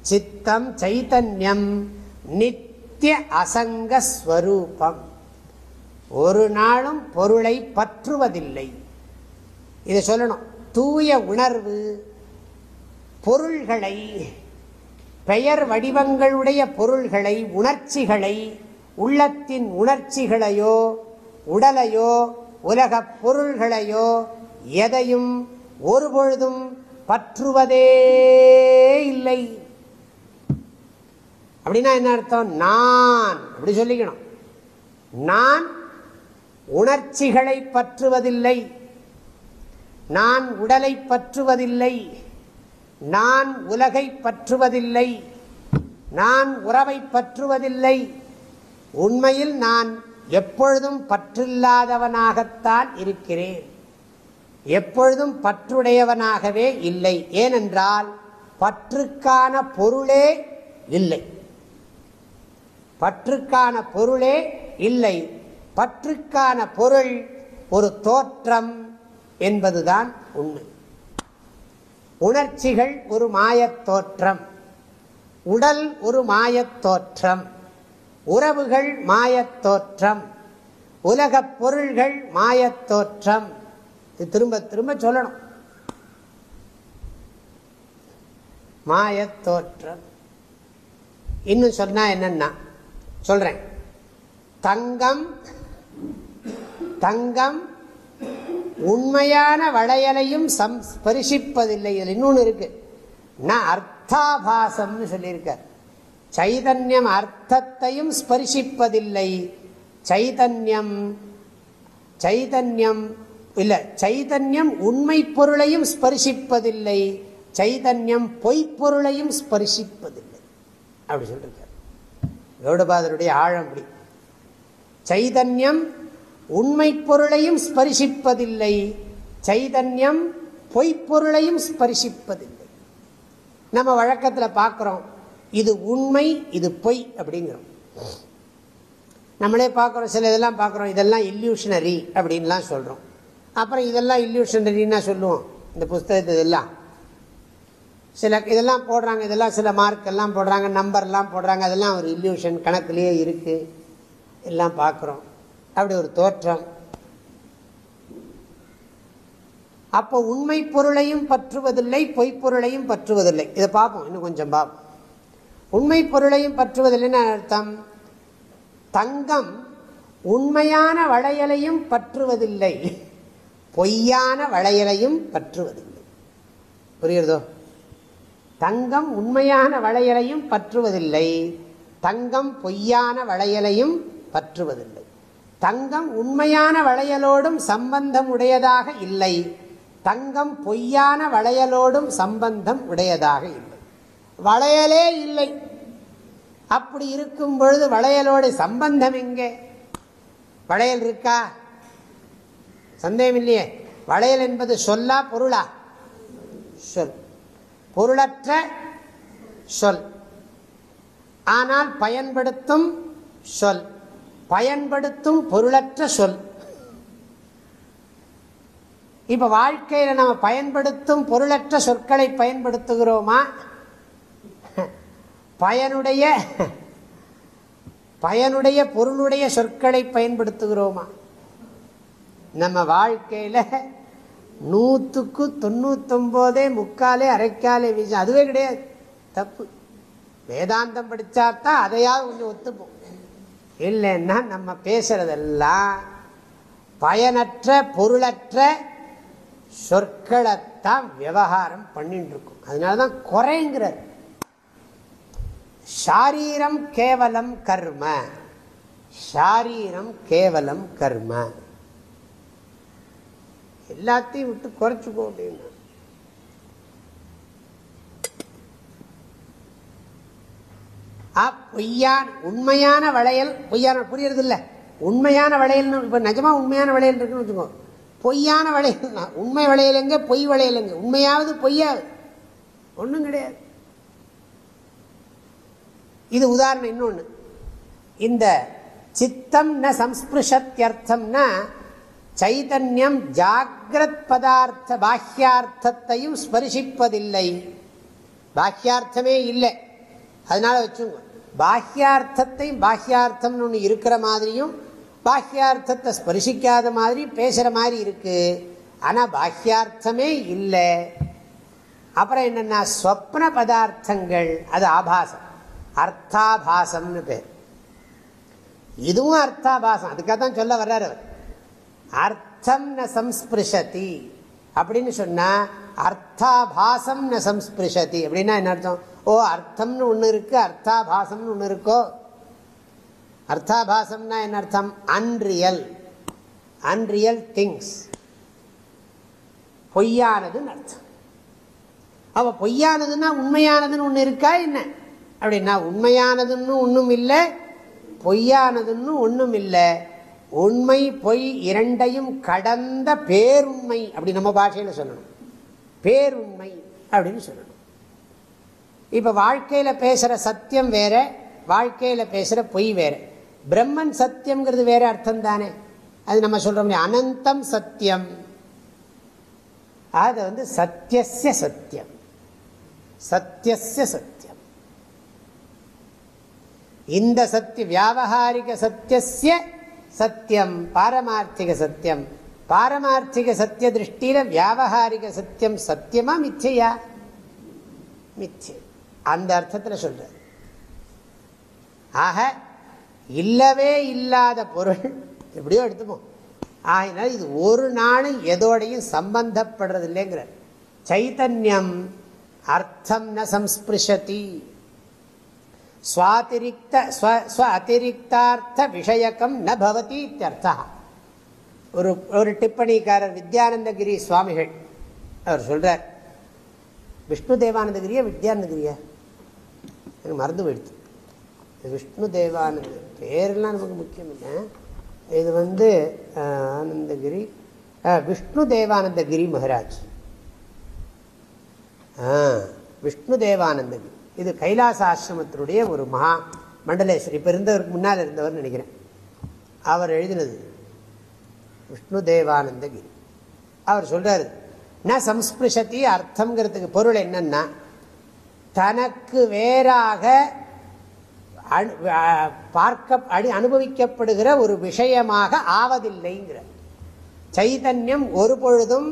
சித்தம் சைத்தன்யம் நித்திய அசங்கஸ்வரூபம் ஒரு நாளும் பொருளை பற்றுவதில்லை. இதை சொல்லணும். தூய உணர்வு பொருள்களை பெயர் வடிவங்களுடைய பொருள்களை உணர்ச்சிகளை உள்ளத்தின் உணர்ச்சிகளையோ உடலையோ உலகப் பொருள்களையோ எதையும் ஒருபொழுதும் பற்றுவதே இல்லை. அப்படின்னா என்ன அர்த்தம்? நான். அப்படி சொல்லிக்கணும். நான் உணர்ச்சிகளை பற்றுவதில்லை. நான் உடலை பற்றுவதில்லை. நான் உலகை பற்றுவதில்லை. நான் உறவை பற்றுவதில்லை. உண்மையில் நான் எப்பொழுதும் பற்றில்லாதவனாகத்தான் இருக்கிறேன். எப்பொழுதும் பற்றுடையவனாகவே இல்லை. ஏனென்றால் பற்றுக்கான பொருளே இல்லை. பற்றுக்கான பொருளே இல்லை. பற்றுக்கான பொருள் ஒரு தோற்றம் என்பதுதான் உண்மை. உணர்ச்சிகள் ஒரு மாயத் தோற்றம். உடல் ஒரு மாயத் தோற்றம். உறவுகள் மாயத் தோற்றம். உலகப் பொருள்கள் மாயத் தோற்றம். திரும்ப திரும்ப சொல்லணும். மாயத் தோற்றம். இன்னும் சொன்னா என்னன்னா சொல்றேன். தங்கம் தங்கம் உண்மையான வளையலையும் ஸ்பரிசிப்பதில்லை. இதில் இன்னொன்று இருக்கு. நான் அர்த்தாபாசம்னு சொல்லியிருக்கார். சைதன்யம் அர்த்தத்தையும் ஸ்பரிசிப்பதில்லை. சைதன்யம் சைதன்யம் இல்லை சைதன்யம் உண்மை பொருளையும் ஸ்பரிசிப்பதில்லை. சைதன்யம் பொய்ப்பொருளையும் ஸ்பரிசிப்பதில்லை. அப்படி சொல்லிருக்கார். கௌடபாதருடைய ஆழம் அப்படி. சைதன்யம் உண்மை பொருளையும் ஸ்பரிசிப்பதில்லை. சைதன்யம் பொய்ப்பொருளையும் ஸ்பரிசிப்பதில்லை. நம்ம வழக்கத்தில் பார்க்குறோம் இது உண்மை இது பொய் அப்படிங்கிறோம். நம்மளே பார்க்குறோம் சில இதெல்லாம் பார்க்குறோம் இதெல்லாம் இல்யூஷனரி அப்படின்லாம் சொல்கிறோம் அப்புறம் இதெல்லாம் இல்யூஷனரின்னா சொல்லுவோம் இந்த புஸ்தகத்து இதெல்லாம். சில இதெல்லாம் போடுறாங்க இதெல்லாம் சில மார்க் எல்லாம் போடுறாங்க நம்பர்லாம் போடுறாங்க அதெல்லாம் ஒரு இல்யூஷன் கணக்குலேயே இருக்குது எல்லாம் பார்க்குறோம். அப்படி ஒரு தோற்றம். அப்போ உண்மை பொருளையும் பற்றுவதில்லை பொய்ப்பொருளையும் பற்றுவதில்லை. இதை பார்ப்போம் இன்னும் கொஞ்சம் பார்ப்போம். உண்மை பொருளையும் பற்றுவதில்லைன்னு அர்த்தம்? தங்கம் உண்மையான வளையலையும் பற்றுவதில்லை பொய்யான வளையலையும் பற்றுவதில்லை. புரியுறதோ தங்கம் உண்மையான வளையலையும் பற்றுவதில்லை தங்கம் பொய்யான வளையலையும் பற்றுவதில்லை. தங்கம் உண்மையான வளையலோடும் சம்பந்தம் உடையதாக இல்லை. தங்கம் பொய்யான வளையலோடும் சம்பந்தம் உடையதாக இல்லை. வளையலே இல்லை. அப்படி இருக்கும் பொழுது வளையலோடு சம்பந்தம் எங்கே? வளையல் இருக்கா? சந்தேகம் இல்லையே. வளையல் என்பது சொல்லா பொருளா? சொல். பொருளற்ற சொல். ஆனால் பயன்படுத்தும் சொல். பயன்படுத்தும் பொருளற்ற சொல். இப்ப வாழ்க்கையில் நம்ம பயன்படுத்தும் பொருளற்ற சொற்களை பயன்படுத்துகிறோமா? பயனுடைய பயனுடைய பொருளுடைய சொற்களை பயன்படுத்துகிறோமா? நம்ம வாழ்க்கையில் நூற்றுக்கு தொண்ணூத்தொம்போதே முக்காலே அரைக்காலே வீச அதுவே கிடையாது. தப்பு. வேதாந்தம் படித்தாத்தான் அதையாவது கொஞ்சம் ஒத்துப்போம். இல்லைன்னா நம்ம பேசுறதெல்லாம் பயனற்ற பொருளற்ற சொற்களைத்தான் விவகாரம் பண்ணிட்டு இருக்கும் அதனால தான் குறைங்கிறார். ஷாரீரம் கேவலம் கர்ம. ஷாரீரம் கேவலம் கர்ம. எல்லாத்தையும் விட்டு குறைச்சிக்கோ அப்படின்னா. பொய்யான் உண்மையான வளையல் பொய்யான புரியறது இல்லை உண்மையான வளையல்னு இப்போ நிஜமா உண்மையான வளையல் இருக்குன்னு வச்சுக்கோ. பொய்யான வளையல் உண்மை வளையலுங்க பொய் வளையலுங்க உண்மையாவது பொய்யாவது ஒன்றும் கிடையாது. இது உதாரணம் இன்னொன்று இந்த சித்தம் ந சம்ஸ்பிருஷத்தியர்த்தம்னா சைதன்யம் ஜாகிரத் பதார்த்த பாஹ்யார்த்தத்தையும் ஸ்பரிசிப்பதில்லை. பாஹ்யார்த்தமே இல்லை. அதனால வச்சுங்க. பாஹ்யார்த்தத்தையும் பாஹ்யார்த்தம்னு ஒன்று இருக்கிற மாதிரியும் பாஹ்யார்த்தத்தை ஸ்பரிசிக்காத மாதிரி பேசுகிற மாதிரி இருக்கு. ஆனால் பாஹ்யார்த்தமே இல்லை. அப்புறம் என்னென்னா ஸ்வப்ன பதார்த்தங்கள் அது ஆபாசம். அர்த்தாபாசம்னு பேர். இதுவும் அர்த்தாபாசம். அதுக்காக தான் சொல்ல வர்றாரு அவர். அர்த்தம் ந சம்ஸ்பிருஷதி. அப்படின்னு சொன்னால் அர்த்தாபாசம் ந சம்ஸ்பிருஷதி. அப்படின்னா என்ன அர்த்தம்? ஓ அர்த்தம்னு ஒன்று இருக்குது அர்த்தாபாசம்னு ஒன்று இருக்கோ? அர்த்தாபாசம்னா என்ன அர்த்தம்? அன்ரியல் அன்ரியல் திங்ஸ் பொய்யானதுன்னு அர்த்தம். அவள் பொய்யானதுன்னா உண்மையானதுன்னு ஒன்று இருக்கா என்ன? அப்படின்னா உண்மையானதுன்னு ஒன்றும் இல்லை பொய்யானதுன்னு ஒன்றும் இல்லை. உண்மை பொய் இரண்டையும் கடந்த பேருண்மை அப்படி நம்ம பாஷையில் சொல்லணும். பேருண்மை அப்படின்னு சொல்லணும். இப்போ வாழ்க்கையில் பேசுகிற சத்தியம் வேற வாழ்க்கையில் பேசுகிற பொய் வேறு. பிரம்மன் சத்தியம்ங்கிறது வேற அர்த்தம் தானே அது நம்ம சொல்கிறோம் அனந்தம் சத்தியம். அது வந்து சத்தியசிய சத்தியம். சத்தியசிய சத்தியம். இந்த சத்திய வியாபகாரிக சத்தியசிய சத்தியம் பாரமார்த்திக சத்தியம். பாரமார்த்திக சத்திய திருஷ்டியில் வியாபகாரிக சத்தியம் சத்தியமா மிச்சையா? மிச்சை. அந்த அர்த்தத்தில் சொல்கிறார் ஆக இல்லவே இல்லாத பொருள் எப்படியோ எடுத்துப்போம். ஆகினால் இது ஒரு நாளும் எதோடையும் சம்பந்தப்படுறது இல்லைங்கிறார் சைத்தன்யம் அர்த்தம் ந சம்ஸ்பிருஷதி. சுவாதிரிக்த ஸ்வ அதிரிக்தார்த்த விஷயக்கம் ந பவதி இத்தியர்த்தா. ஒரு ஒரு டிப்பணிக்காரர் வித்யானந்தகிரி சுவாமிகள் அவர் சொல்கிறார் விஷ்ணு தேவானந்தகிரியா வித்யானந்தகிரியா? எனக்கு மறந்து போயிடுது. விஷ்ணு தேவானந்த பேரெல்லாம் நமக்கு முக்கியம் இல்லை. இது வந்து ஆனந்தகிரி விஷ்ணு தேவானந்தகிரி மகராஜ். விஷ்ணு தேவானந்தகிரி. இது கைலாச ஆசிரமத்தினுடைய ஒரு மகா மண்டலேஸ்வர். இப்போ இருந்தவருக்கு முன்னால் இருந்தவர் நினைக்கிறேன். அவர் எழுதினது விஷ்ணு தேவானந்தகிரி. அவர் சொல்றாரு ந சம்ஸ்பிருஷத்தி அர்த்தங்கிறதுக்கு பொருள் என்னன்னா தனக்கு வேறாக பார்க்க அடி அனுபவிக்கப்படுகிற ஒரு விஷயமாக ஆவதில்லைங்கிற. சைதன்யம் ஒரு பொழுதும்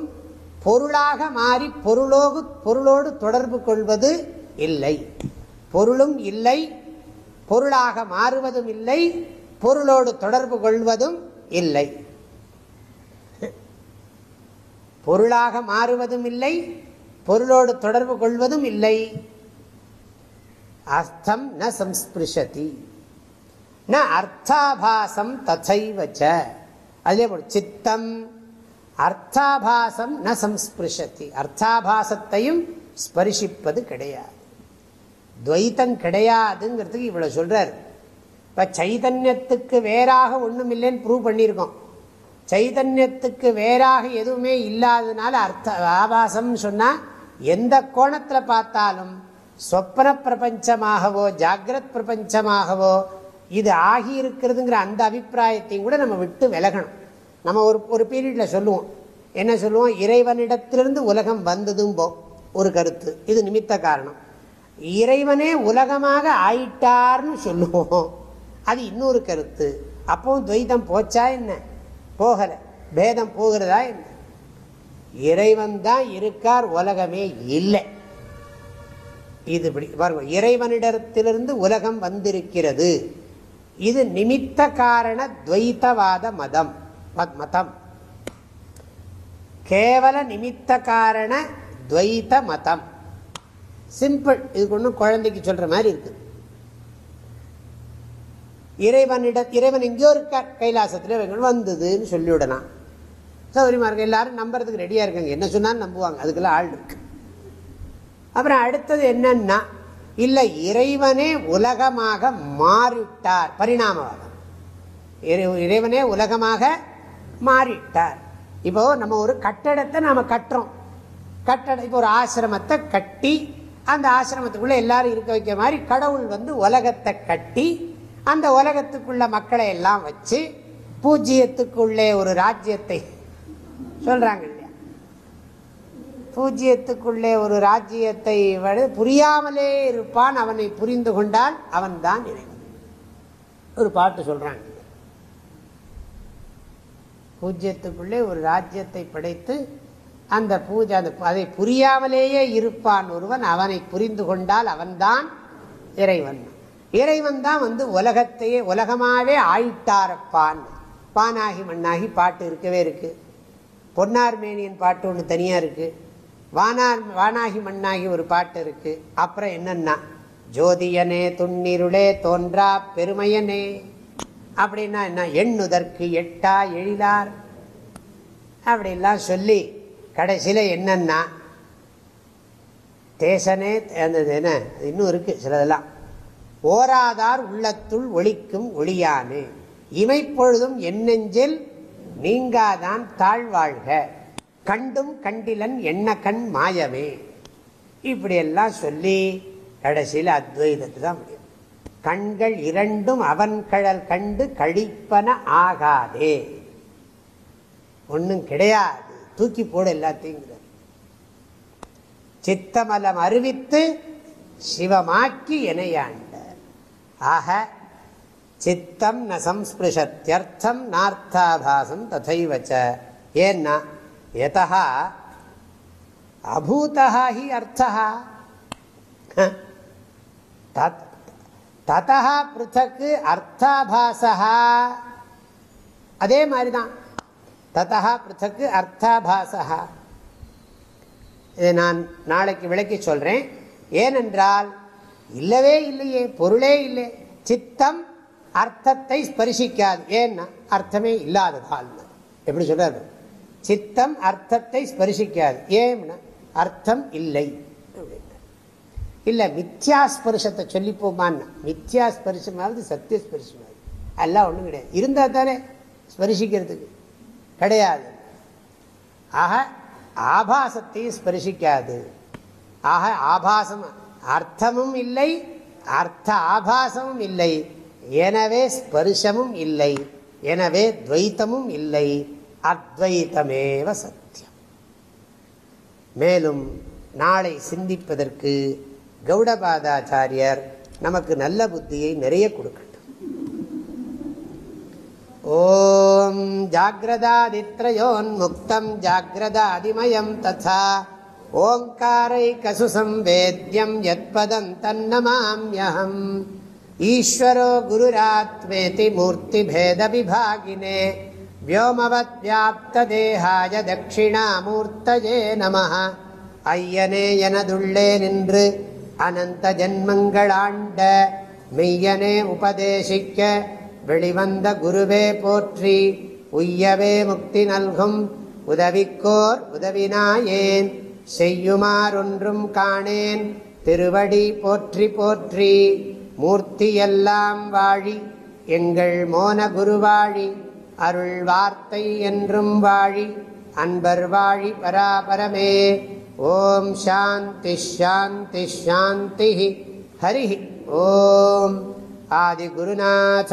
பொருளாக மாறி பொருளோடு பொருளோடு தொடர்பு கொள்வது இல்லை. பொருளும் இல்லை பொருளாக மாறுவதும் இல்லை பொருளோடு தொடர்பு கொள்வதும் இல்லை. பொருளாக மாறுவதும் இல்லை பொருளோடு தொடர்பு கொள்வதும் இல்லை. அர்த்தம் ந சம்ஸ்பிருஷதி. ந அர்த்தாபாசம் தசைவச்ச அதே போல் சித்தம். அர்த்தாபாசம் ந சம்ஸ்பிருஷதி. அர்த்தாபாசத்தையும் ஸ்பரிசிப்பது கிடையாது. துவைத்தம் கிடையாதுங்கிறதுக்கு இவ்வளோ சொல்கிறார் இப்போ சைதன்யத்துக்கு வேறாக ஒன்றும் இல்லைன்னு ப்ரூவ் பண்ணியிருக்கோம். சைதன்யத்துக்கு வேறாக எதுவுமே இல்லாததுனால அர்த்த ஆபாசம்னு சொன்னால் எந்த கோணத்தில் பார்த்தாலும் சொப்பன பிரபஞ்சமாகவோ ஜாகிரத் பிரபஞ்சமாகவோ இது ஆகி இருக்கிறதுங்கிற அந்த அபிப்பிராயத்தையும் கூட நம்ம விட்டு விலகணும். நம்ம ஒரு ஒரு பீரியடில் சொல்லுவோம். என்ன சொல்லுவோம்? இறைவனிடத்திலிருந்து உலகம் வந்ததும் போ ஒரு கருத்து. இது நிமித்த காரணம். இறைவனே உலகமாக ஆயிட்டார்னு சொல்லுவோம். அது இன்னொரு கருத்து. அப்பவும் துவைதம் போச்சா என்ன? போகலை. பேதம் போகிறதா என்ன? இறைவன் தான் இருக்கார் உலகமே இல்லை. இது பாருங்க இறைவனிடத்திலிருந்து உலகம் வந்திருக்கிறது. இது நிமித்த காரண துவைத்தவாத மதம் மதம் கேவல நிமித்த காரண துவைத்த மதம். சிம்பிள் இதுக்கு ஒன்றும் குழந்தைக்கு சொல்ற மாதிரி இருக்கு. இறைவனிட இறைவன் எங்கேயோ இருக்கார் கைலாசத்தில் வந்ததுன்னு சொல்லிவிடலாம். சௌகரியமா இருக்கு எல்லாரும் நம்புறதுக்கு ரெடியாக இருக்காங்க. என்ன சொன்னாலும் நம்புவாங்க. அதுக்கெல்லாம் ஆள் இருக்கு. அப்புறம் அடுத்தது என்னன்னா இல்லை இறைவனே உலகமாக மாறிட்டார் பரிணாமவாதம். இறைவனே உலகமாக மாறிட்டார் இப்போ நம்ம ஒரு கட்டடத்தை நாம் கட்டுறோம். கட்டடம் இப்போ ஒரு ஆசிரமத்தை கட்டி அந்த ஆசிரமத்துக்குள்ளே எல்லாரும் இருக்க வைக்க மாதிரி கடவுள் வந்து உலகத்தை கட்டி அந்த உலகத்துக்குள்ள மக்களை எல்லாம் வச்சு பூஜ்ஜியத்துக்குள்ளே ஒரு ராஜ்யத்தை சொல்கிறாங்க பூஜ்ஜியத்துக்குள்ளே ஒரு ராஜ்யத்தை புரியாமலே இருப்பான் அவனை புரிந்து கொண்டால் அவன் தான் இறைவன். ஒரு பாட்டு சொல்றாங்க. பூஜ்யத்துக்குள்ளே ஒரு ராஜ்யத்தை படைத்து அந்த பூஜை அந்த அதை புரியாமலேயே இருப்பான் ஒருவன் அவனை புரிந்து கொண்டால் அவன்தான் இறைவன். இறைவன் தான் வந்து உலகத்தையே உலகமாவே ஆயிட்டாரப்பான். பானாகி மண்ணாகி பாட்டு இருக்கவே இருக்கு. பொன்னார்மேனியன் பாட்டு ஒன்று தனியாக இருக்குது வானார் வானாகி மண்ணாகி ஒரு பாட்டு இருக்கு. அப்புறம் என்னன்னா ஜோதியனே துண்ணிருளே தோன்றா பெருமையனே அப்படின்னா என்ன? எண்ணுதற்கு எட்டா எழிலார் அப்படிலாம் சொல்லி கடைசியில் என்னன்னா தேசனே அந்த என்ன? இன்னும் இருக்கு சிலதெல்லாம். ஓராதார் உள்ளத்துள் ஒழிக்கும் ஒளியானு இமைப்பொழுதும் என்னெஞ்சில் நீங்காதான் தாழ்வாழ்க. கண்டும் கண்டிலன் என்ன கண் மாயமே இப்படியெல்லாம் சொல்லி கடைசியில் அத்வைதத்து தான் முடியும். கண்கள் இரண்டும் அவன் கழல் கண்டு கழிப்பன ஆகாதே. ஒன்றும் கிடையாது. தூக்கி போட எல்லாத்தையும் சித்தமலம் அறிவித்து சிவமாக்கி இணையாண்ட ஆக சித்தம் ந சம்ஸ்பிருஷத்தியர்த்தம் நார்த்தாபாசம் ததைவச்ச. ஏன்னா எதா அபூதா ஹி அர்த்தா ததா பிருத்தக்கு அர்த்தாபாசா அதே மாதிரி தான் ததா பிருத்தக்கு அர்த்தாபாசா இதை நான் நாளைக்கு விளக்கி சொல்கிறேன் ஏனென்றால் இல்லவே இல்லையே பொருளே இல்லை. சித்தம் அர்த்தத்தை ஸ்பரிசிக்காது. ஏன்னா அர்த்தமே இல்லாததால். எப்படி சொல்கிறார் சித்தம் அர்த்தத்தை ஸ்பரிசிக்காது. ஏம்னா அர்த்தம் இல்லை. இல்லை மித்யாஸ்பரிசத்தை சொல்லிப்போமான்னா மித்யாஸ்பரிசமாவது சத்தியஸ்பரிசமாவது எல்லாம் ஒன்றும் கிடையாது. இருந்தால் தானே ஸ்பரிசிக்கிறதுக்கு கிடையாது. ஆக ஆபாசத்தையும் ஸ்பரிசிக்காது ஆக ஆபாசம் அர்த்தமும் இல்லை அர்த்த ஆபாசமும் இல்லை. எனவே ஸ்பர்ஷமும் இல்லை. எனவே துவைத்தமும் இல்லை. அத்வைதமேவ சத்தியம். மேலும் நாளை சிந்திப்பதற்கு கௌடபாதாச்சாரியர் நமக்கு நல்ல புத்தியை நிறைய கொடுக்கட்டும். ஓம் ஜாகிரதாதித்ரயோன்முக்தம் ஜாகிரதாதிமயம் ததா. ஓங்காரை கசுசம் சம்வேத்யம் யத்பதம் தன்னமாம்யம் ஈஸ்வரோ குருராத்வேதி மூர்த்திபேத விபாகினே. வியோமவத்யாப்ததேகாய தட்சிணாமூர்த்தஜே நம ஐயனே எனதுள்ளே நின்று அனந்த ஜன்மங்களாண்ட மெய்யனே உபதேசிக்க வெளிவந்த குருவே போற்றி உய்யவே முக்தி நல்கும் உதவிக்கோர் உதவினாயேன் செய்யுமாறொன்றும் காணேன் திருவடி போற்றி போற்றி மூர்த்தியெல்லாம் வாழி எங்கள் மோன குருவாழி அருள் வார்த்தை என்றும் வாழி அன்பர் வாழி பராபரமே. ஓம் சாந்தி ஷாந்தி ஷாந்தி ஹரி ஓம். ஆதிகுருநாதஸ்வாமிக்கு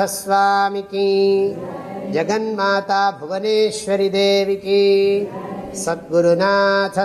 ஜகன்மாதா புவனேஸ்வரி தேவிக்கு சத்குருநாதஸ்வாமிக்கு